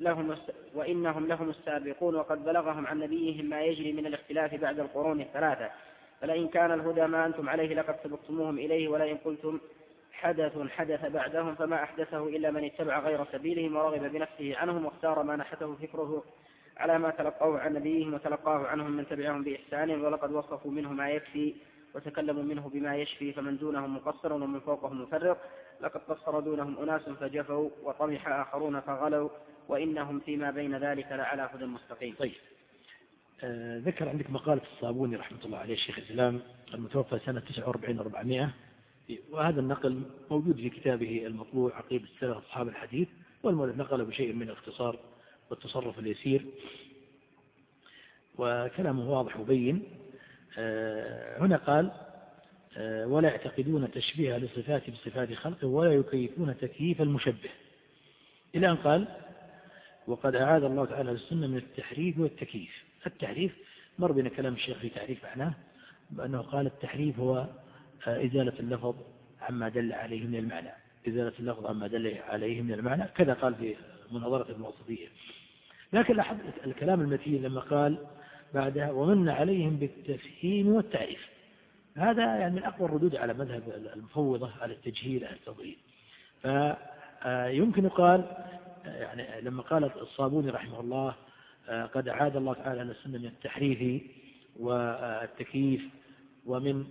لهم وإنهم لهم السابقون وقد بلغهم عن نبيهم ما يجري من الاختلاف بعد القرون الثلاثة. فلئن كان الهدى ما أنتم عليه لقد سبقتموهم إليه ولئن قلتم حدث حدث بعدهم فما أحدثه إلا من اتبع غير سبيلهم ورغب بنفسه عنهم واختار ما نحته فكره على ما تلقوه عن نبيهم وتلقاه عنهم من تبعهم بإحسان ولقد وصفوا منه ما يكفي وتكلموا منه بما يشفي فمن دونهم مقصر ومن فوقهم مفرق لقد قصر دونهم أناس فجفوا وطمح آخرون فغلوا وإنهم فيما بين ذلك لعلى هدى مستقيم. طيب. ذكر عندك مقالة الصابوني رحمة الله عليه الشيخ الإسلام المتوفى سنة 49 400 وهذا النقل موجود في كتابه المطبوع عقيد السلف أصحاب الحديث والمؤلف نقله بشيء من الاختصار والتصرف اليسير. وكلامه واضح وبين. آه، هنا قال آه، ولا يعتقدون تشبيه لصفات بصفات خلقه ولا يكيفون تكييف المشبه. إلى أن قال وقد أعاد الله تعالى السنة من التحريف والتكييف. التحريف مر بنا كلام الشيخ في تعريف معناه بأنه قال التحريف هو آه، إزالة اللفظ عما دل عليه من المعنى. إزالة اللفظ عما دل عليه من المعنى كذا قال في مناظرة الوسطية لكن لاحظ الكلام المتين لما قال بعدها ومن عليهم بالتفهيم والتعريف. هذا يعني من أقوى الردود على مذهب المفوضة على التجهيل على التضليل. فيمكن يقال يعني لما قال الصابوني رحمه الله قد أعاد الله تعالى على السنة من التحريف والتكييف ومن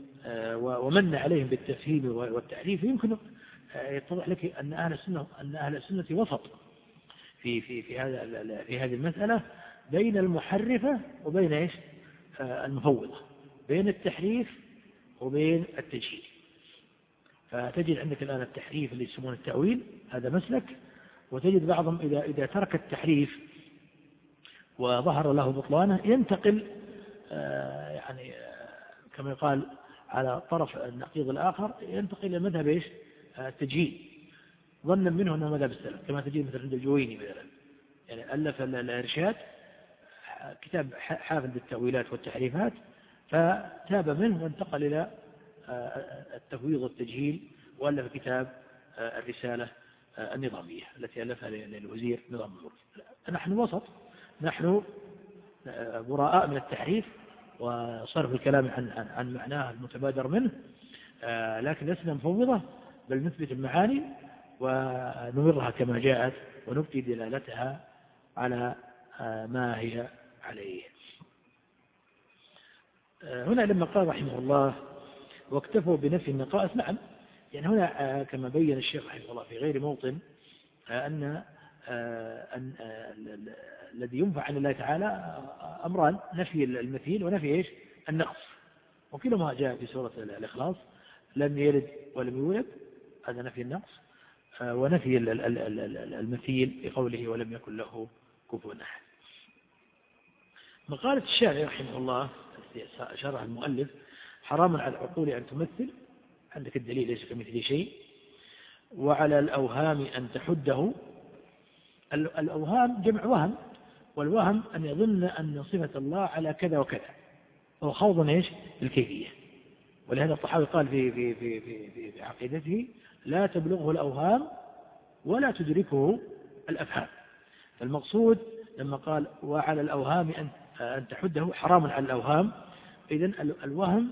ومن عليهم بالتفهيم والتعريف يمكن يتضح لك أن أهل السنة أن أهل السنة وسط في في في هذا في هذه المسألة بين المحرفة وبين إيش؟ آه، المفوضة بين التحريف وبين التجهيل فتجد عندك الآن التحريف اللي يسمونه التأويل هذا مسلك وتجد بعضهم إذا إذا ترك التحريف وظهر له بطلانه ينتقل آه، يعني آه، كما يقال على طرف النقيض الآخر ينتقل إلى مذهب إيش؟ التجهيل ظنا منه أنه مذهب السلف كما تجد مثل عند الجويني مثلا. يعني ألف الإرشاد كتاب حافظ بالتأويلات والتحريفات فتاب منه وانتقل إلى آه، التفويض والتجهيل وألف كتاب آه، الرسالة آه، النظامية التي ألفها للوزير نظام الملك نحن وسط نحن براء من التحريف وصرف الكلام عن عن, عن معناه المتبادر منه لكن لسنا مفوضة بل نثبت المعاني ونمرها كما جاءت ونبتي دلالتها على ما هي عليه. هنا لما قال رحمه الله واكتفوا بنفي النقائص نعم يعني هنا كما بين الشيخ رحمه الله في غير موطن أن, أن الذي ينفع عن الله تعالى أمران نفي المثيل ونفي إيش؟ النقص. وكلما جاء في سورة الإخلاص لم يلد ولم يولد هذا نفي النقص. ونفي المثيل بقوله ولم يكن له كفوا أحد. مقالة الشاعر رحمه الله شرح المؤلف حرام على العقول أن تمثل. عندك الدليل ليس كمثل شيء. وعلى الأوهام أن تحده. الأوهام جمع وهم والوهم أن يظن أن صفة الله على كذا وكذا. هو خوض إيش؟ الكيفية. ولهذا الطحاوي قال في, في, في, في, في عقيدته لا تبلغه الأوهام ولا تدركه الأفهام. فالمقصود لما قال وعلى الأوهام أن أن تحده حرام على الأوهام. إذا الوهم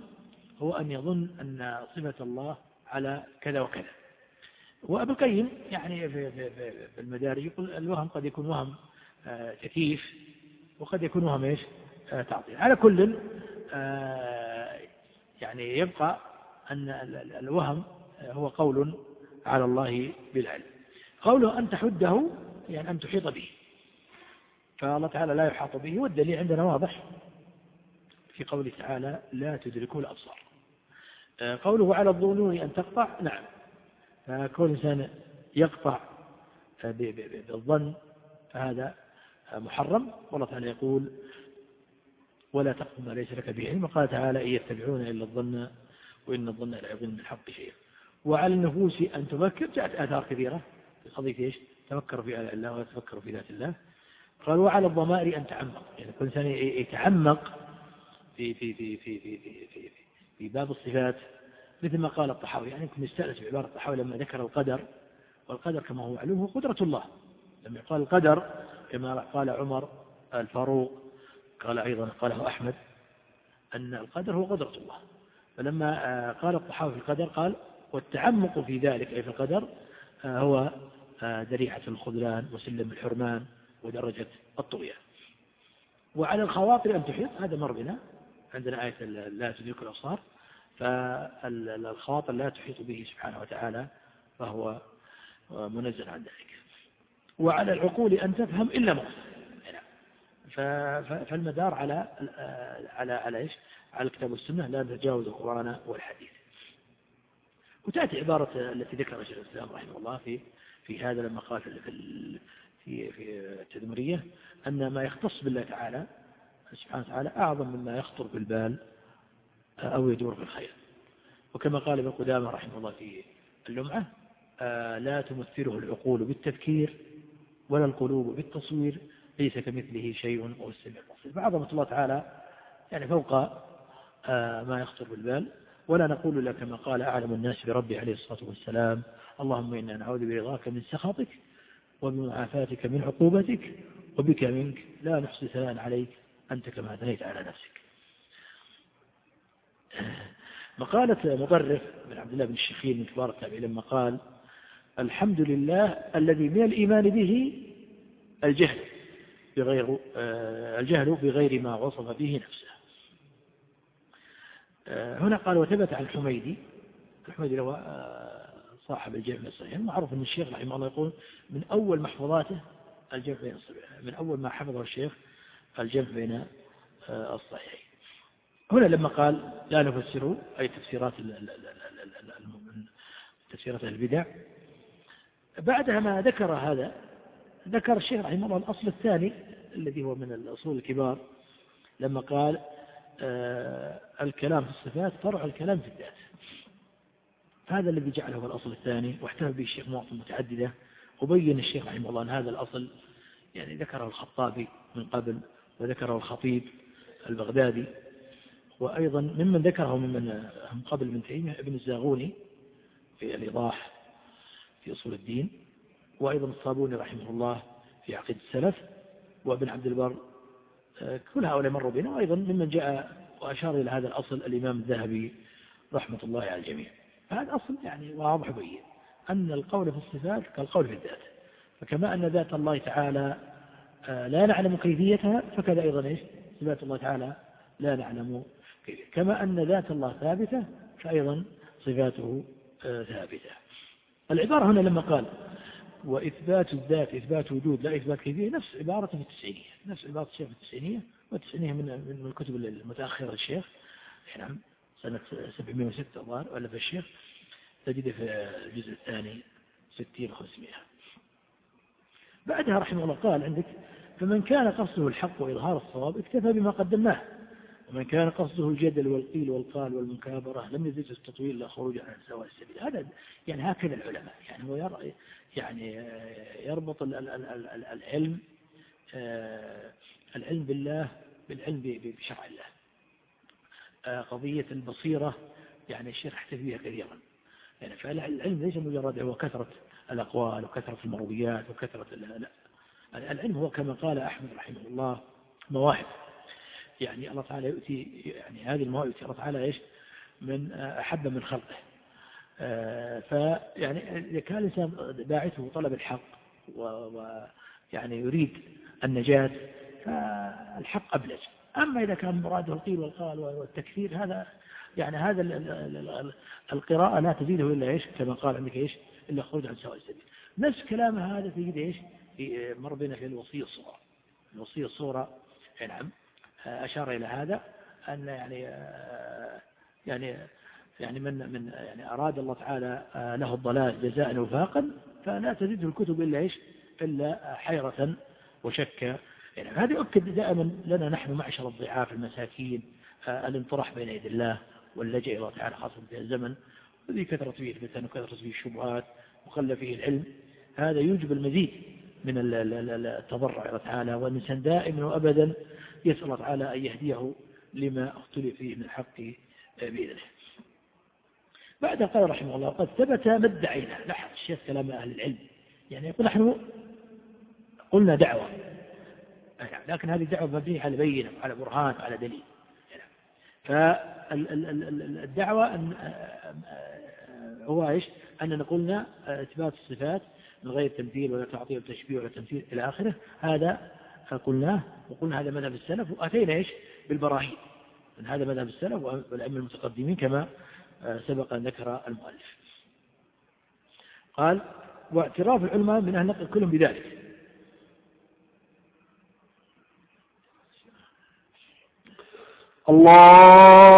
هو أن يظن أن صفة الله على كذا وكذا. وأبو القيم يعني في, المدارج يقول الوهم قد يكون وهم آه، تكييف وقد يكون وهم إيش؟ آه، تعطيل. على كل آه، يعني يبقى أن الوهم هو قول على الله بالعلم. قوله أن تحده يعني أن تحيط به. فالله تعالى لا يحاط به والدليل عندنا واضح في قوله تعالى لا تدركوا الأبصار. قوله على الظنون أن تقطع نعم. فكون الإنسان يقطع بالظن فهذا محرم. والله تعالى يقول ولا تقف ما ليس لك به علم. وقال تعالى إن يتبعون إلا الظن وإن الظن لا يظن من الحق شيئا. وعلى النفوس أن تفكر. جاءت آثار كثيرة في قضية إيش؟ تفكر في آلاء الله وتفكر في ذات الله. قال وعلى الضمائر أن تعمق. يعني كل إنسان يتعمق في في في في في في, في, في باب الصفات. مثل ما قال الطحاوي يعني كنت نستأنس بعبارة الطحاوي لما ذكر القدر والقدر كما هو معلوم هو قدرة الله. لما يقال القدر كما قال عمر الفاروق قال أيضا قاله أحمد أن القدر هو قدرة الله. فلما آه، قال الطحاوي في القدر قال والتعمق في ذلك أي في القدر آه، هو آه، ذريعة الخذلان وسلم الحرمان ودرجة الطغيان. وعلى الخواطر أن تحيط هذا مر بنا عندنا آية لا تدرك الأبصار. فالخواطر لا تحيط به سبحانه وتعالى فهو منزل عن ذلك وعلى العقول أن تفهم إلا ما فالمدار على على على إيش؟ على الكتاب والسنة لا نتجاوز القرآن والحديث. وتأتي عبارة التي ذكرها شيخ الإسلام رحمه الله في في هذا لما قال في في في التدمرية أن ما يختص بالله تعالى سبحانه وتعالى أعظم مما يخطر بالبال أو يدور في الخير. وكما قال ابن قدامة رحمه الله في اللمعة لا تمثله العقول بالتفكير ولا القلوب بالتصوير ليس كمثله شيء وهو السميع البصير. فعظمة الله تعالى يعني فوق آه، ما يخطر بالبال. ولا نقول لك كما قال أعلم الناس بربي عليه الصلاة والسلام اللهم إنا نعوذ برضاك من سخطك وبمعافاتك من عقوبتك وبك منك لا نحصي ثناء عليك أنت كما أثنيت على نفسك. مقالة مطرف بن عبد الله بن الشخير من كبار التابعين لما قال الحمد لله الذي من الإيمان به الجهل بغير آه، الجهل بغير ما وصف به نفسه. آه، هنا قال وثبت عن الحميدي الحميدي هو آه، صاحب الجمع الصحيح معروف أن الشيخ رحمه الله يقول من أول محفوظاته الجمع بين الصحيحين من أول ما حفظه الشيخ الجمع بين الصحيحين. هنا لما قال لا نفسر أي تفسيرات تفسيرات البدع. بعدها ما ذكر هذا ذكر الشيخ رحمه الله الأصل الثاني الذي هو من الأصول الكبار. لما قال آه الكلام في الصفات فرع الكلام في الذات. هذا الذي جعله الأصل الثاني واحتفى به الشيخ مواطن متعددة وبين الشيخ رحمه الله أن هذا الأصل يعني ذكره الخطابي من قبل وذكره الخطيب البغدادي. وأيضا ممن ذكره ممن هم قبل من تيمية ابن الزاغوني في الإيضاح في أصول الدين وأيضا الصابوني رحمه الله في عقيدة السلف وابن عبد البر آه، كل هؤلاء مروا بنا وأيضا ممن جاء وأشار إلى هذا الأصل الإمام الذهبي رحمة الله على الجميع. فهذا أصل يعني واضح بين أن القول في الصفات كالقول في الذات. فكما أن ذات الله تعالى آه، لا نعلم كيفيتها فكذا أيضا إيش؟ صفات الله تعالى لا نعلم كما أن ذات الله ثابتة فأيضا صفاته آه، ثابتة. العبارة هنا لما قال وإثبات الذات إثبات وجود لا إثبات كيفية نفس عبارة في التسعينية نفس عبارة الشيخ في التسعينية والتسعينية من الكتب المتأخرة للشيخ نعم سنة 706 الظاهر ألف الشيخ. تجد في الجزء الثاني 60 500 بعدها رحمه الله قال عندك فمن كان قصده الحق وإظهار الصواب اكتفى بما قدمناه. ومن كان قصده الجدل والقيل والقال والمكابرة لم يزد التطويل إلا خروج عن سواء السبيل. هذا يعني هكذا العلماء. يعني هو يرى يعني يربط العلم آه، العلم بالله بالعلم بشرع الله. آه، قضية البصيرة يعني الشيخ احتفى بها كثيرا. يعني فالعلم ليس مجرد هو كثرة الأقوال وكثرة المرويات وكثرة لا. العلم هو كما قال أحمد رحمه الله مواهب. يعني الله تعالى يؤتي يعني هذه المواهب يؤتي الله تعالى إيش؟ من أحب من خلقه. آه، فيعني إذا كان الإنسان باعثه طلب الحق ويعني يريد النجاة فالحق أبلج. أما إذا كان مراده القيل والقال والتكفير هذا يعني هذا القراءة لا تزيده إلا إيش؟ كما قال عندك إيش؟ إلا خروج عن سواء السبيل. نفس كلام هذا تجد إيش؟ في مر بنا في الوصية الصغرى. الوصية الصغرى نعم. أشار إلى هذا أن يعني آه، يعني يعني من من يعني أراد الله تعالى آه، له الضلال جزاء وفاقا فلا تزيده الكتب إلا إيش؟ إلا حيرة وشكا يعني هذا يؤكد دائما لنا نحن معشر الضعاف المساكين الانطراح بين يدي الله واللجأ إلى الله تعالى خاصة في الزمن. الذي كثرت فيه الفتن وكثرت فيه الشبهات وقل فيه العلم. هذا يوجب المزيد من التضرع إلى تعالى والإنسان دائما وأبدا يسأل الله تعالى أن يهديه لما اختلف فيه من الحق بإذنه. بعد قال رحمه الله قد ثبت ما ادعينا. لاحظ الشيخ كلام أهل العلم. يعني يقول نحن قلنا دعوة. لكن هذه الدعوة مبنية على بينة وعلى برهان وعلى دليل. فالدعوة أن هو إيش؟ أننا قلنا إثبات الصفات من غير تمثيل ولا تعطيل ولا تشبيه ولا تمثيل إلى آخره. هذا قلناه وقلنا هذا مذهب السلف وأتينا إيش؟ بالبراهين. من هذا مذهب السلف والأئمة المتقدمين كما سبق أن ذكر المؤلف. قال واعتراف العلماء من أهل نقل كلهم بذلك. الله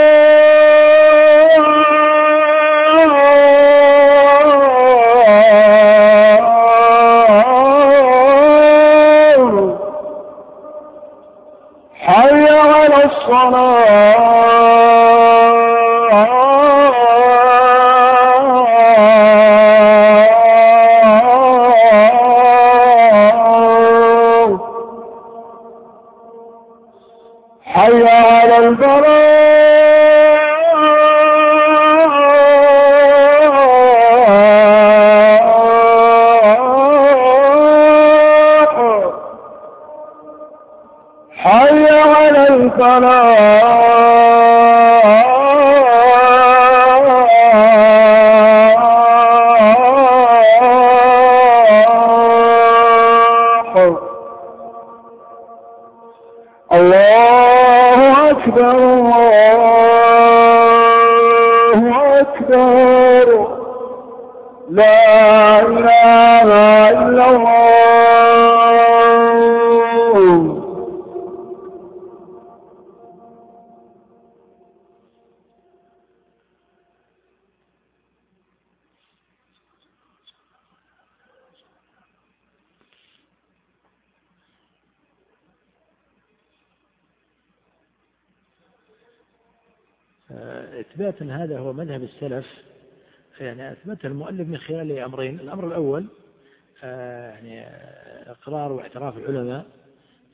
السلف يعني أثبته المؤلف من خلال أمرين. الأمر الأول آه، يعني آه، إقرار واعتراف العلماء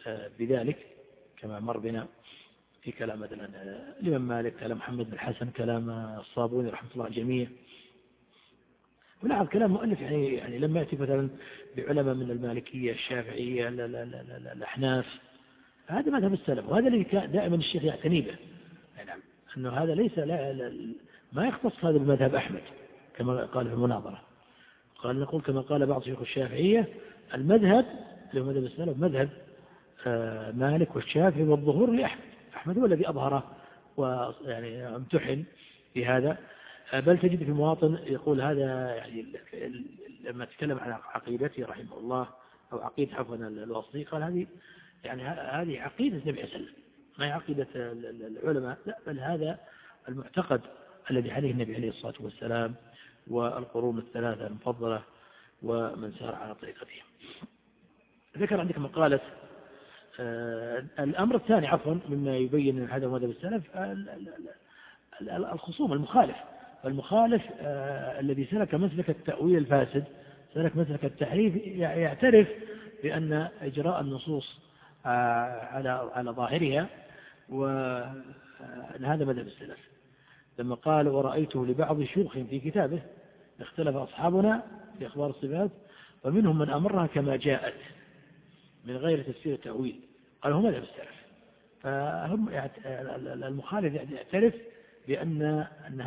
آه، بذلك كما مر بنا في كلام مثلا الإمام مالك كلام محمد بن الحسن كلام الصابوني رحمة الله الجميع ولاحظ كلام مؤلف يعني يعني لما يأتي مثلا بعلماء من المالكية الشافعية الأحناف. هذا مذهب السلف وهذا كان دائما الشيخ يعتني به. نعم. أنه هذا ليس لا ما يختص هذا بمذهب أحمد كما قال في المناظرة. قال نقول كما قال بعض شيوخ الشافعية المذهب اللي هو مذهب السلف مذهب آه، مالك والشافعي والظهور لأحمد. أحمد هو الذي أظهره ويعني امتحن في هذا. بل تجد في مواطن يقول هذا يعني لما تكلم عن عقيدته رحمه الله أو عقيدة عفوا الوصي قال هذه يعني هذه عقيدة النبي صلى الله عليه وسلم ما هي عقيدة العلماء لا بل هذا المعتقد الذي عليه النبي عليه الصلاة والسلام والقرون الثلاثة المفضلة ومن سار على طريقتهم ذكر عندك مقالة آه، الأمر الثاني عفوا مما يبين هذا مذهب السلف الخصوم المخالف. المخالف آه، الذي سلك مسلك التأويل الفاسد سلك مسلك التحريف يعترف بأن إجراء النصوص آه، على على ظاهرها وأن هذا مذهب السلف. لما قال ورأيته لبعض شيوخ في كتابه اختلف أصحابنا في أخبار الصفات ومنهم من أمرها كما جاءت من غير تفسير التأويل. قال هو مذهب السلف. فهم المخالف يعترف بأن أن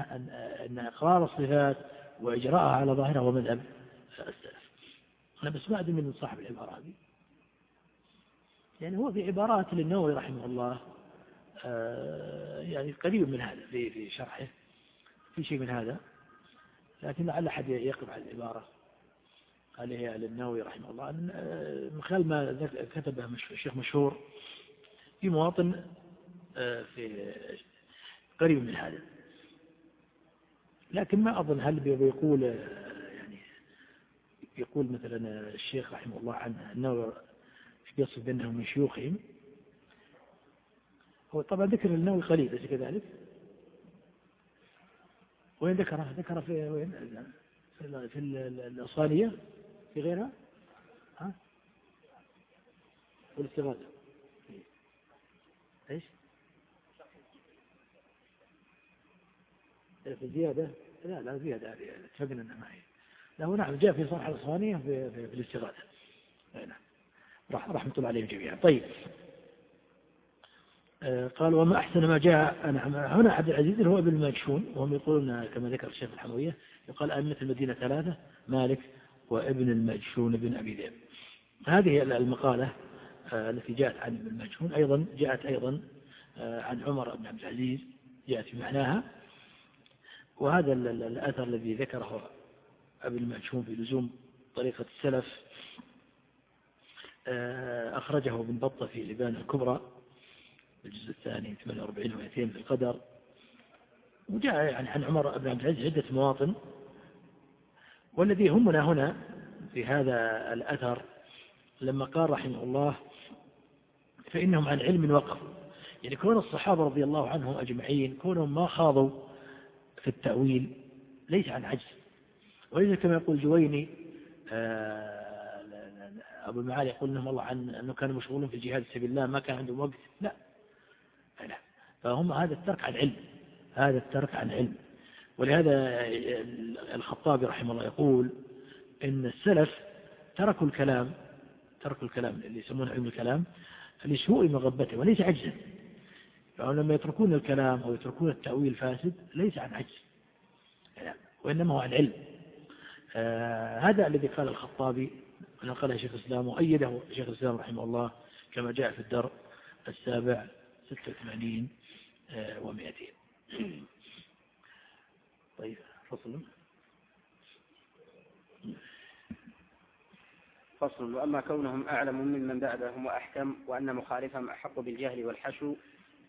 أن إقرار الصفات وإجراءها على ظاهرها هو مذهب السلف. أنا بس أدري من صاحب العبارة هذه. يعني هو في عبارات للنووي رحمه الله يعني قريب من هذا في في شرحه في شيء من هذا. لكن لعل أحد يقف على العبارة. هي للنووي رحمه الله. من خلال ما كتبه الشيخ مشهور في مواطن آه، في قريب من هذا. لكن ما أظن هل بيقول يعني يقول مثلا الشيخ رحمه الله عن النووي يصف بأنه من شيوخهم هو طبعا ذكر النووي قليل أليس كذلك؟ وين ذكره؟ ذكره في وين؟ في الأصالية في غيرها؟ ها؟ والاستغاثة إيش؟ في زيادة لا لا زيادة اتفقنا انها ما هي لا هو نعم جاء في صرح الأصانية في, في, في الاستغاثة نعم رحمة الله عليهم جميعا طيب قال وما أحسن ما جاء هنا عبد العزيز هو ابن المجشون وهم يقولون كما ذكر الشيخ الحموية يقال أئمة المدينة ثلاثة مالك وابن المجشون بن أبي ذئب. هذه المقالة آه، التي جاءت عن ابن المجشون أيضا جاءت أيضا آه، عن عمر بن عبد العزيز جاءت في معناها. وهذا الأثر الذي ذكره ابن المجشون في لزوم طريقة السلف آه، أخرجه ابن بطة في لبان الكبرى. الجزء الثاني 48 و200 في القدر وجاء يعني عن عمر بن عبد العزيز عدة مواطن والذي يهمنا هنا في هذا الأثر لما قال رحمه الله فإنهم عن علم وقفوا يعني كون الصحابة رضي الله عنهم أجمعين كونهم ما خاضوا في التأويل ليس عن عجز. وليس كما يقول جويني آه، أبو المعالي يقول لهم الله عن أنه كانوا مشغولون في الجهاد في سبيل الله ما كان عندهم وقت. لا. فهم هذا الترك عن علم. هذا الترك عن علم. ولهذا الخطابي رحمه الله يقول إن السلف تركوا الكلام تركوا الكلام اللي يسمونه علم الكلام لسوء مغبته وليس عجزا. فهم لما يتركون الكلام أو يتركون التأويل الفاسد ليس عن عجز. وإنما هو عن علم. آه هذا الذي قال الخطابي ونقلها شيخ الإسلام وأيده شيخ الإسلام رحمه الله كما جاء في الدر السابع. 86 و200 طيب فصل. فصل. وأما كونهم أعلم ممن بعدهم وأحكم وأن مخالفهم أحق بالجهل والحشو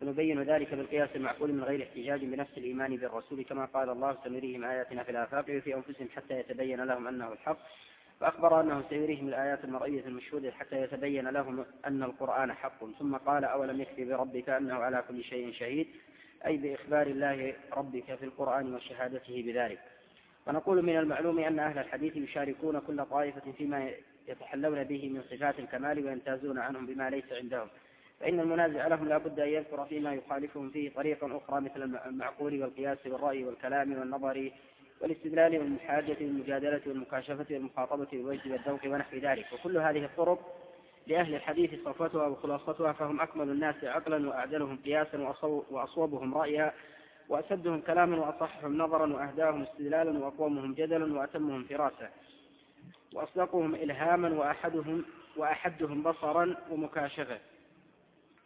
فنبين ذلك بالقياس المعقول من غير احتجاج بنفس الإيمان بالرسول كما قال الله سنريهم آياتنا في الآفاق وفي أنفسهم حتى يتبين لهم أنه الحق. فأخبر أنه سيريهم الآيات المرئية المشهودة حتى يتبين لهم أن القرآن حق. ثم قال أولم يكفي بربك أنه على كل شيء شهيد؟ أي بإخبار الله ربك في القرآن وشهادته بذلك. ونقول من المعلوم أن أهل الحديث يشاركون كل طائفة فيما يتحلون به من صفات الكمال ويمتازون عنهم بما ليس عندهم. فإن المنازع لهم لا بد أن يذكر فيما يخالفهم فيه طريقا أخرى مثل المعقول والقياس والرأي والكلام والنظر والاستدلال والمحاجة والمجادلة والمكاشفة والمخاطبة والوجد والذوق ونحو ذلك. وكل هذه الطرق لأهل الحديث صفوتها وخلاصتها فهم أكمل الناس عقلا وأعدلهم قياسا وأصوبهم رأيا وأسدهم كلاما وأصحهم نظرا وأهداهم استدلالا وأقومهم جدلا وأتمهم فراسة وأصدقهم إلهاما وأحدهم وأحدهم بصرا ومكاشفة.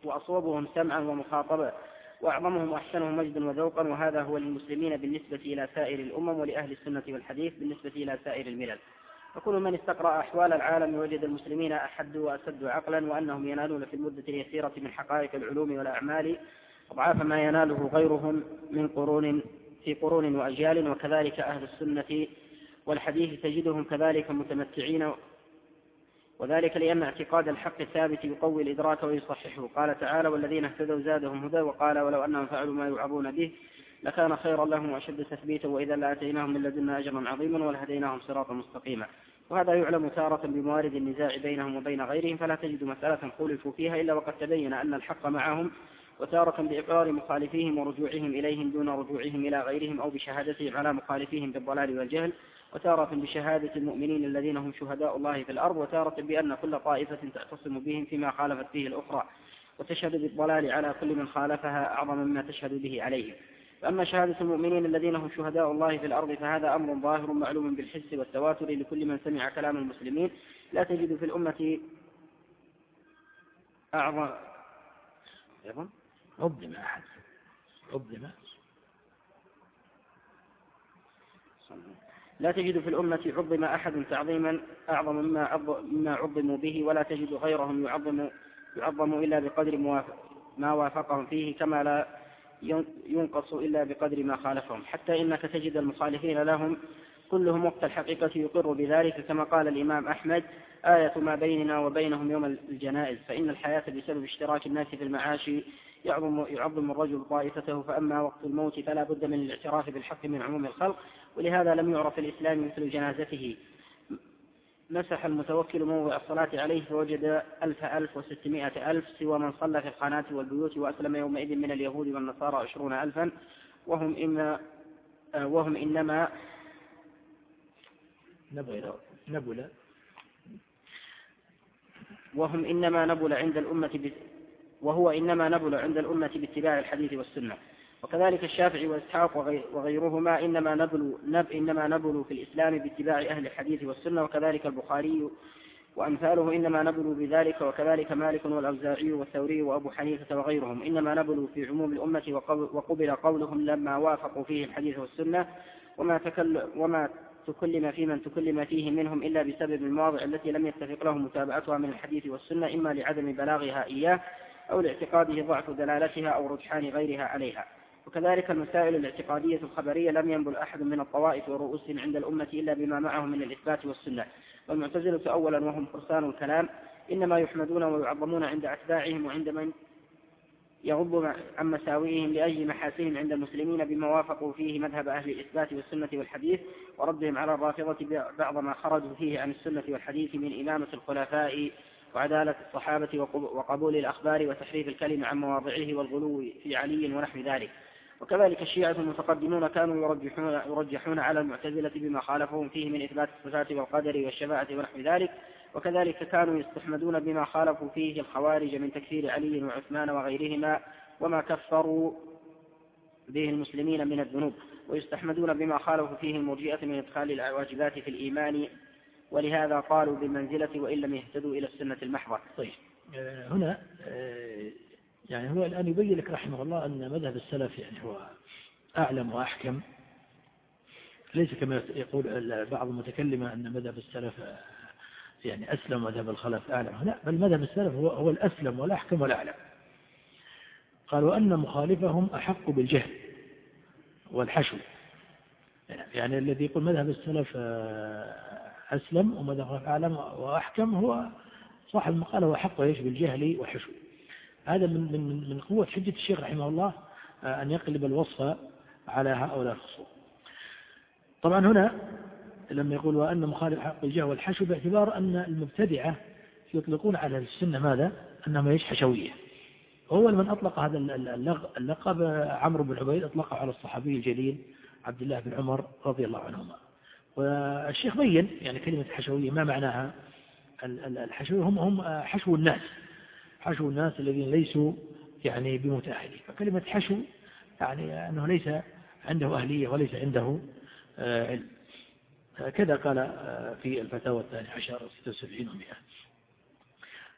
وأصوبهم سمعا ومخاطبة. وأعظمهم وأحسنهم مجدا وذوقا وهذا هو للمسلمين بالنسبة إلى سائر الأمم ولأهل السنة والحديث بالنسبة إلى سائر الملل. وكل من استقرأ أحوال العالم وجد المسلمين أحد وأسد عقلا وأنهم ينالون في المدة اليسيرة من حقائق العلوم والأعمال أضعاف ما يناله غيرهم من قرون في قرون وأجيال وكذلك أهل السنة والحديث تجدهم كذلك متمتعين وذلك لأن اعتقاد الحق الثابت يقوي الإدراك ويصححه. قال تعالى والذين اهتدوا زادهم هدى وقال ولو أنهم فعلوا ما يوعظون به لكان خيرا لهم وأشد تثبيتا وإذا لآتيناهم من لدنا أجرا عظيما ولهديناهم صراطا مستقيما. وهذا يعلم تارة بموارد النزاع بينهم وبين غيرهم فلا تجد مسألة خولفوا فيها إلا وقد تبين أن الحق معهم وتارة بإقرار مخالفيهم ورجوعهم إليهم دون رجوعهم إلى غيرهم أو بشهادتهم على مخالفيهم بالضلال والجهل. وتارة بشهادة المؤمنين الذين هم شهداء الله في الأرض وتارة بأن كل طائفة تعتصم بهم فيما خالفت فيه الأخرى وتشهد بالضلال على كل من خالفها أعظم مما تشهد به عليهم. فأما شهادة المؤمنين الذين هم شهداء الله في الأرض فهذا أمر ظاهر معلوم بالحس والتواتر لكل من سمع كلام المسلمين. لا تجد في الأمة أعظم أيضا؟ عظم أحد. عظم لا تجد في الأمة عظم أحد تعظيما أعظم مما عظموا به ولا تجد غيرهم يعظم يعظم إلا بقدر ما وافقهم فيه كما لا ينقص إلا بقدر ما خالفهم. حتى إنك تجد المخالفين لهم كلهم وقت الحقيقة يقر بذلك كما قال الإمام أحمد آية ما بيننا وبينهم يوم الجنائز. فإن الحياة بسبب اشتراك الناس في المعاش يعظم, يعظم الرجل طائفته فأما وقت الموت فلا بد من الاعتراف بالحق من عموم الخلق. ولهذا لم يعرف الإسلام مثل جنازته. مسح المتوكل موضع الصلاة عليه فوجد ألف ألف وستمائة ألف سوى من صلى في القناة والبيوت وأسلم يومئذ من اليهود والنصارى عشرون ألفا. وهم إما وهم إنما نبل. نبل. وهم إنما نبل عند الأمة وهو إنما نبل عند الأمة باتباع الحديث والسنة. وكذلك الشافعي وإسحاق وغيرهما إنما نبلوا نب إنما نبلوا في الإسلام باتباع أهل الحديث والسنة وكذلك البخاري وأمثاله إنما نبلوا بذلك وكذلك مالك والأوزاعي والثوري وأبو حنيفة وغيرهم إنما نبلوا في عموم الأمة وقبل قولهم لما وافقوا فيه الحديث والسنة وما تكل وما تكلم في من تكلم فيه منهم إلا بسبب المواضع التي لم يتفق لهم متابعتها من الحديث والسنة إما لعدم بلاغها إياه أو لاعتقاده ضعف دلالتها أو رجحان غيرها عليها. وكذلك المسائل الاعتقادية الخبرية لم ينبل أحد من الطوائف ورؤوسهم عند الأمة إلا بما معهم من الإثبات والسنة. والمعتزلة أولا وهم فرسان الكلام إنما يحمدون ويعظمون عند أتباعهم وعند من يغض عن مساوئهم لأجل محاسنهم عند المسلمين بما وافقوا فيه مذهب أهل الإثبات والسنة والحديث وردهم على الرافضة بعض ما خرجوا فيه عن السنة والحديث من إمامة الخلفاء وعدالة الصحابة وقبول الأخبار وتحريف الكلم عن مواضعه والغلو في علي ونحو ذلك. وكذلك الشيعة المتقدمون كانوا يرجحون, يرجحون على المعتزلة بما خالفهم فيه من إثبات الصفات والقدر والشفاعة ونحو ذلك وكذلك كانوا يستحمدون بما خالفوا فيه الخوارج من تكفير علي وعثمان وغيرهما وما كفروا به المسلمين من الذنوب ويستحمدون بما خالفوا فيه المرجئة من إدخال الواجبات في الإيمان ولهذا قالوا بالمنزلة وإن لم يهتدوا إلى السنة المحضة. طيب. آه، هنا آه، يعني هو الآن يبين لك رحمه الله أن مذهب السلف يعني هو أعلم وأحكم. ليس كما يقول بعض المتكلمة أن مذهب السلف يعني أسلم مذهب الخلف أعلم. لا بل مذهب السلف هو, هو الأسلم والأحكم والأعلم. قال وأن مخالفهم أحق بالجهل والحشو. يعني الذي يقول مذهب السلف أسلم ومذهب أعلم وأحكم هو صاحب المقالة هو حق إيش بالجهل والحشو. هذا من من من قوة حجة الشيخ رحمه الله آه، أن يقلب الوصف على هؤلاء الخصوم. طبعا هنا لما يقول وأن مخالف حق الجهل والحشو باعتبار أن المبتدعة يطلقون على السنة ماذا؟ أنهم إيش حشوية. هو من أطلق هذا اللقب عمرو بن عبيد أطلقه على الصحابي الجليل عبد الله بن عمر رضي الله عنهما. والشيخ بين يعني كلمة حشوية ما معناها؟ الحشوية هم هم حشو الناس. حشو الناس الذين ليسوا يعني بمتأهلين. فكلمة حشو يعني أنه ليس عنده أهلية وليس عنده آه، علم. كذا قال آه، في الفتاوى الثانية عشر 76 ومئة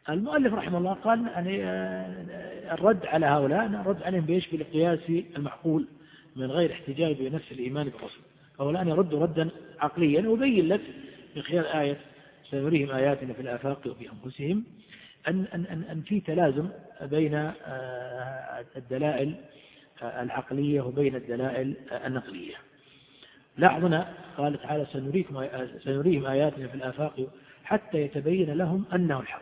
المؤلف رحمه الله قال يعني آه، الرد على هؤلاء الرد عليهم بإيش؟ بالقياس المعقول من غير احتجاج بنفس الإيمان بالرسول. فهو الآن يرد ردا عقليا. وبين لك من خلال آية سنريهم آياتنا في الآفاق وفي أنفسهم. أن, أن, أن, أن في تلازم بين آه، الدلائل العقلية وبين الدلائل النقلية. لاحظنا قال تعالى سنريكم سنريهم آياتنا في الآفاق حتى يتبين لهم أنه الحق.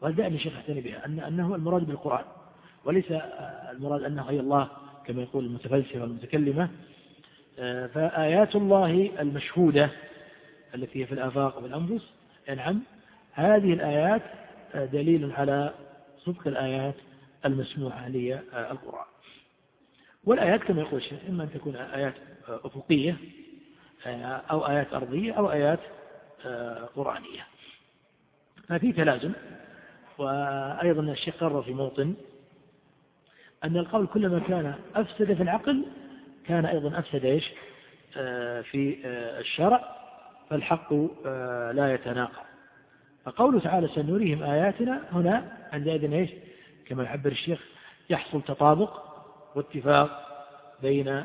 وهذا دائما الشيخ اعتني بها أن أنه المراد بالقرآن وليس المراد أنه أي الله كما يقول المتفلسفة والمتكلمة. فآيات الله المشهودة التي هي في الآفاق والأنفس نعم هذه الآيات دليل على صدق الآيات المسموعة للقرآن والآيات كما يقول الشيخ إما أن تكون آيات أفقية أو آيات أرضية أو آيات قرآنية. ففي تلازم وأيضا الشيخ قرر في موطن أن القول كلما كان أفسد في العقل كان أيضا أفسد إيش في الشرع فالحق لا يتناقض. فقوله تعالى سنريهم آياتنا هنا عندئذ إيش؟ كما يعبر الشيخ يحصل تطابق واتفاق بين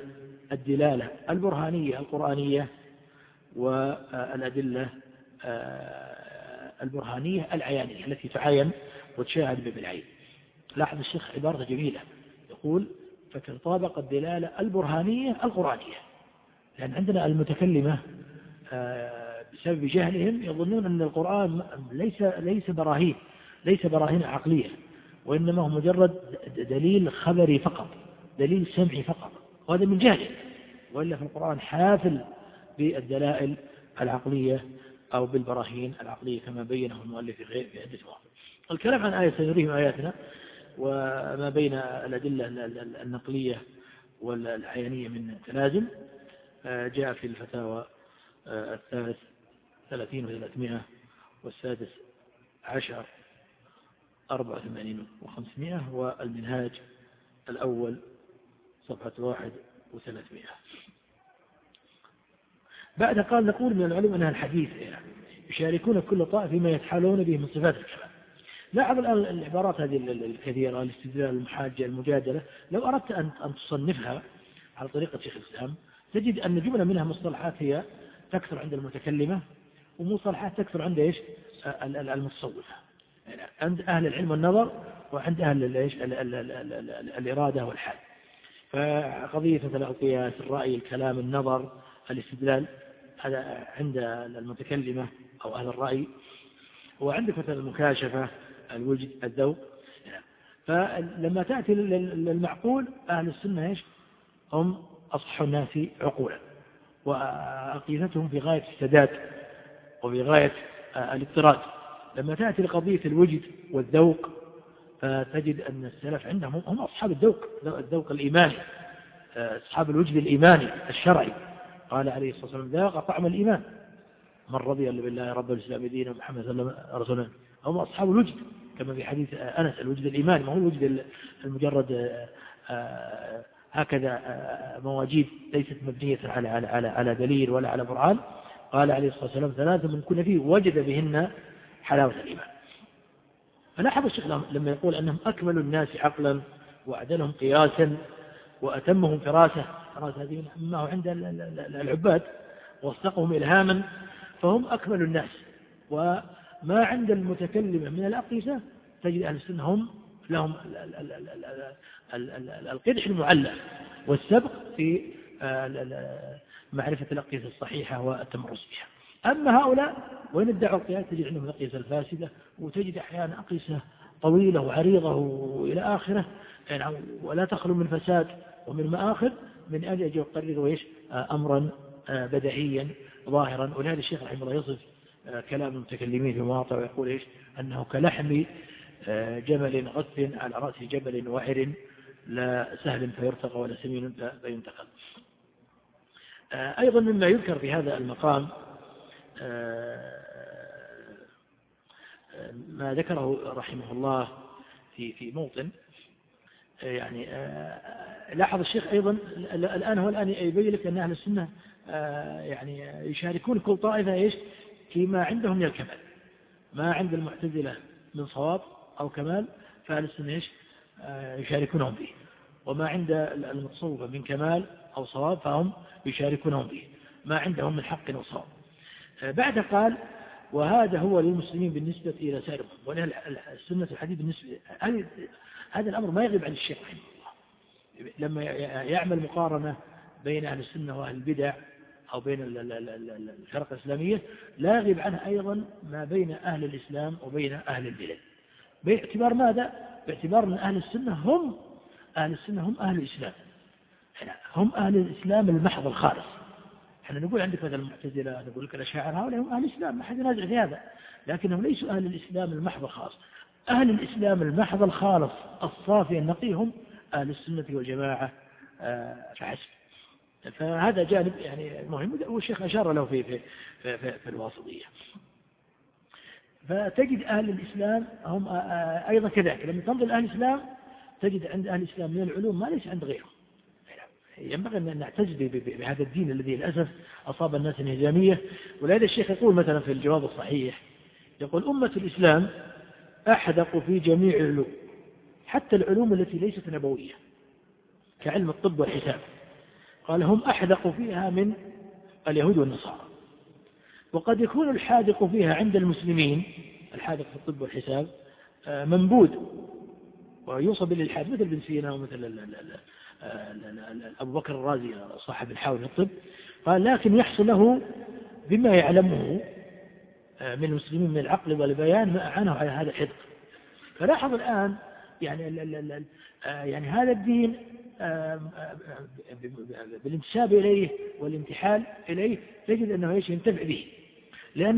الدلالة البرهانية القرآنية والأدلة آه، البرهانية العيانية التي تعاين وتشاهد بالعين. لاحظ الشيخ عبارة جميلة يقول فتطابق الدلالة البرهانية القرآنية. لأن عندنا المتكلمة آه، بسبب جهلهم يظنون أن القرآن ليس ليس براهين ليس براهين عقلية وإنما هو مجرد دليل خبري فقط دليل سمعي فقط وهذا من جهله وإلا في القرآن حافل بالدلائل العقلية أو بالبراهين العقلية كما بينه المؤلف في غير في عدة مواضع الكلام عن آية سنريهم آياتنا وما بين الأدلة النقلية والعينية من تلازم آه، جاء في الفتاوى آه، الثالث ثلاثين وثلاثمائة والسادس عشر أربعة وثمانين وخمسمائة والمنهاج الأول صفحة واحد وثلاثمائة بعد قال نقول من العلم أنها الحديث يعني يشاركون كل طائف فيما يتحالون به من صفات الكلام. لاحظ الآن العبارات هذه الكثيرة الاستدلال المحاجة المجادلة. لو أردت أن أن تصنفها على طريقة شيخ الإسلام تجد أن جملة منها مصطلحات هي تكثر عند المتكلمة ومصطلحات تكثر عند إيش؟ المتصوفة يعني عند أهل العلم والنظر وعند أهل الإيش الإرادة والحال. فقضية مثلا القياس الرأي الكلام النظر الاستدلال هذا عند المتكلمة أو أهل الرأي. وعندك مثلا المكاشفة الوجد الذوق. فلما تأتي للمعقول أهل السنة إيش؟ هم أصح الناس عقولا. وعقيدتهم في غاية السداد. وفي غاية الاضطراد لما تأتي لقضية الوجد والذوق فتجد أن السلف عندهم هم أصحاب الذوق الذوق الإيماني أصحاب الوجد الإيماني الشرعي. قال عليه الصلاة والسلام ذاق طعم الإيمان. من رضي بالله رب الإسلام دينا ومحمد صلى الله عليه وسلم هم أصحاب الوجد كما في حديث أنس الوجد الإيماني. ما هو الوجد المجرد آه، هكذا آه، مواجيد ليست مبنية على على على على دليل ولا على برهان. قال عليه الصلاة والسلام ثلاثة من كل فيه وجد بهن حلاوة الإيمان فلاحظ الشيخ لما يقول أنهم أكمل الناس عقلا وأعدلهم قياسا وأتمهم فراسة فراسة هذه ما هو عند العباد واصدقهم إلهاما فهم أكمل الناس وما عند المتكلمة من الأقيسة تجد أهل السنة هم لهم القدح المعلق والسبق في معرفة الأقيسة الصحيحة والتمرس بها. أما هؤلاء وإن ادعوا القياس تجد عندهم الأقيسة الفاسدة وتجد أحيانا أقيسة طويلة وعريضة وإلى آخره. يعني ولا تخلو من فساد ومن مآخذ من أجل أن يقرروا إيش أمرا بدعيا ظاهرا. ولهذا الشيخ رحمه الله يصف كلام المتكلمين في مواطع ويقول إيش؟ أنه كلحم جمل غث على رأس جبل وعر لا سهل فيرتقى ولا سمين فينتقل. أيضا مما يذكر في هذا المقام ما ذكره رحمه الله في في موطن. يعني لاحظ الشيخ أيضا الآن هو الآن يبين لك أن أهل السنة يعني يشاركون كل طائفة إيش؟ فيما عندهم من الكمال. ما عند المعتزلة من صواب أو كمال فأهل السنة إيش؟ آه، يشاركونهم فيه. وما عند المتصوفة من كمال أو صواب فهم يشاركونهم فيه ما عندهم من حق وصواب آه، بعد قال وهذا هو للمسلمين بالنسبة إلى سائر ولأهل السنة الحديث بالنسبة هذا الأمر ما يغيب عن الشيخ رحمه الله. لما يعمل مقارنة بين أهل السنة وأهل البدع أو بين الفرق الإسلامية لا يغيب عنها أيضا ما بين أهل الإسلام وبين أهل البدع. باعتبار ماذا؟ باعتبار أن أهل السنة هم أهل السنة هم أهل الإسلام. هم أهل الإسلام المحض الخالص. إحنا نقول عندك مثلا المعتزلة نقول لك الأشاعر هؤلاء هم أهل الإسلام ما حد ينازع في هذا. لكنهم ليسوا أهل الإسلام المحض الخالص. أهل الإسلام المحض الخالص الصافي النقي هم أهل السنة والجماعة آه، فحسب. فهذا جانب يعني مهم والشيخ أشار له في في في, في, في الواسطية. فتجد أهل الإسلام هم آه، آه، أيضا كذلك. لما تنظر أهل الإسلام تجد عند أهل الإسلام من العلوم ما ليس عند غيرهم. ينبغي أن نعتز بهذا الدين الذي للأسف أصاب الناس انهزامية ولهذا الشيخ يقول مثلا في الجواب الصحيح يقول أمة الإسلام أحدق في جميع العلوم حتى العلوم التي ليست نبوية كعلم الطب والحساب. قال هم أحدق فيها من اليهود والنصارى. وقد يكون الحاذق فيها عند المسلمين الحاذق في الطب والحساب آه، منبود ويوصل للإلحاد مثل بن سينا ومثل أبو بكر الرازي صاحب الحاول في الطب قال لكن يحصل له بما يعلمه آه، من المسلمين من العقل والبيان ما أعانه على هذا الحذق فلاحظ الآن يعني آه، يعني هذا الدين بالانتساب إليه والانتحال إليه تجد أنه إيش؟ ينتفع به. لأن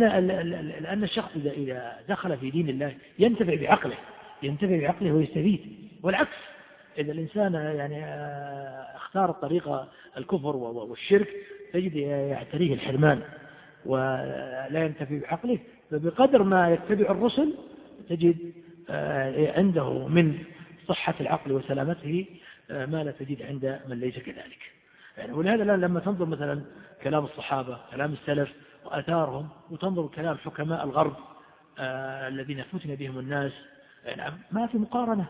لأن الشخص إذا دخل في دين الله ينتفع بعقله ينتفع بعقله ويستفيد. والعكس إذا الإنسان يعني اختار طريق الكفر والشرك تجد يعتريه الحرمان ولا ينتفع بعقله فبقدر ما يتبع الرسل تجد عنده من صحة العقل وسلامته ما لا تجد عند من ليس كذلك. يعني ولهذا لما تنظر مثلا كلام الصحابة كلام السلف وأثارهم وتنظر كلام حكماء الغرب آه الذين فتن بهم الناس يعني ما في مقارنة.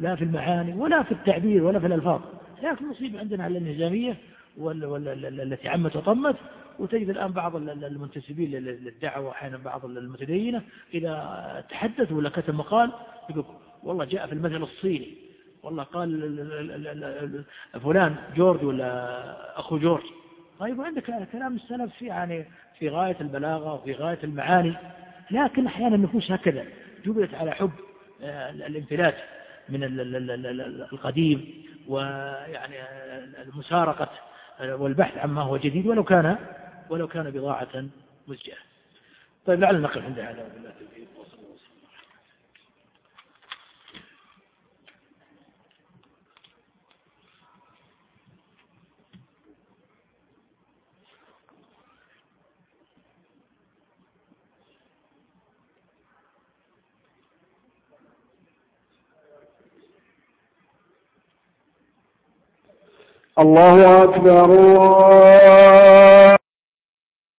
لا في المعاني ولا في التعبير ولا في الألفاظ. لكن المصيبة عندنا على النهزامية التي عمت وطمت. وتجد الآن بعض المنتسبين للدعوة أحيانا بعض المتدينة إذا تحدثوا ولا كتب مقال يقول والله جاء في المثل الصيني. والله قال فلان جورج ولا أخو جورج. طيب وعندك كلام السلف في يعني في غاية البلاغة وفي غاية المعاني. لكن أحيانا النفوس هكذا جبلت على حب آه، الانفلات من القديم ويعني المسارقة والبحث عما هو جديد ولو كان ولو كان بضاعة مزجاة. طيب لعل نقف عند هذا. الله أكبر الله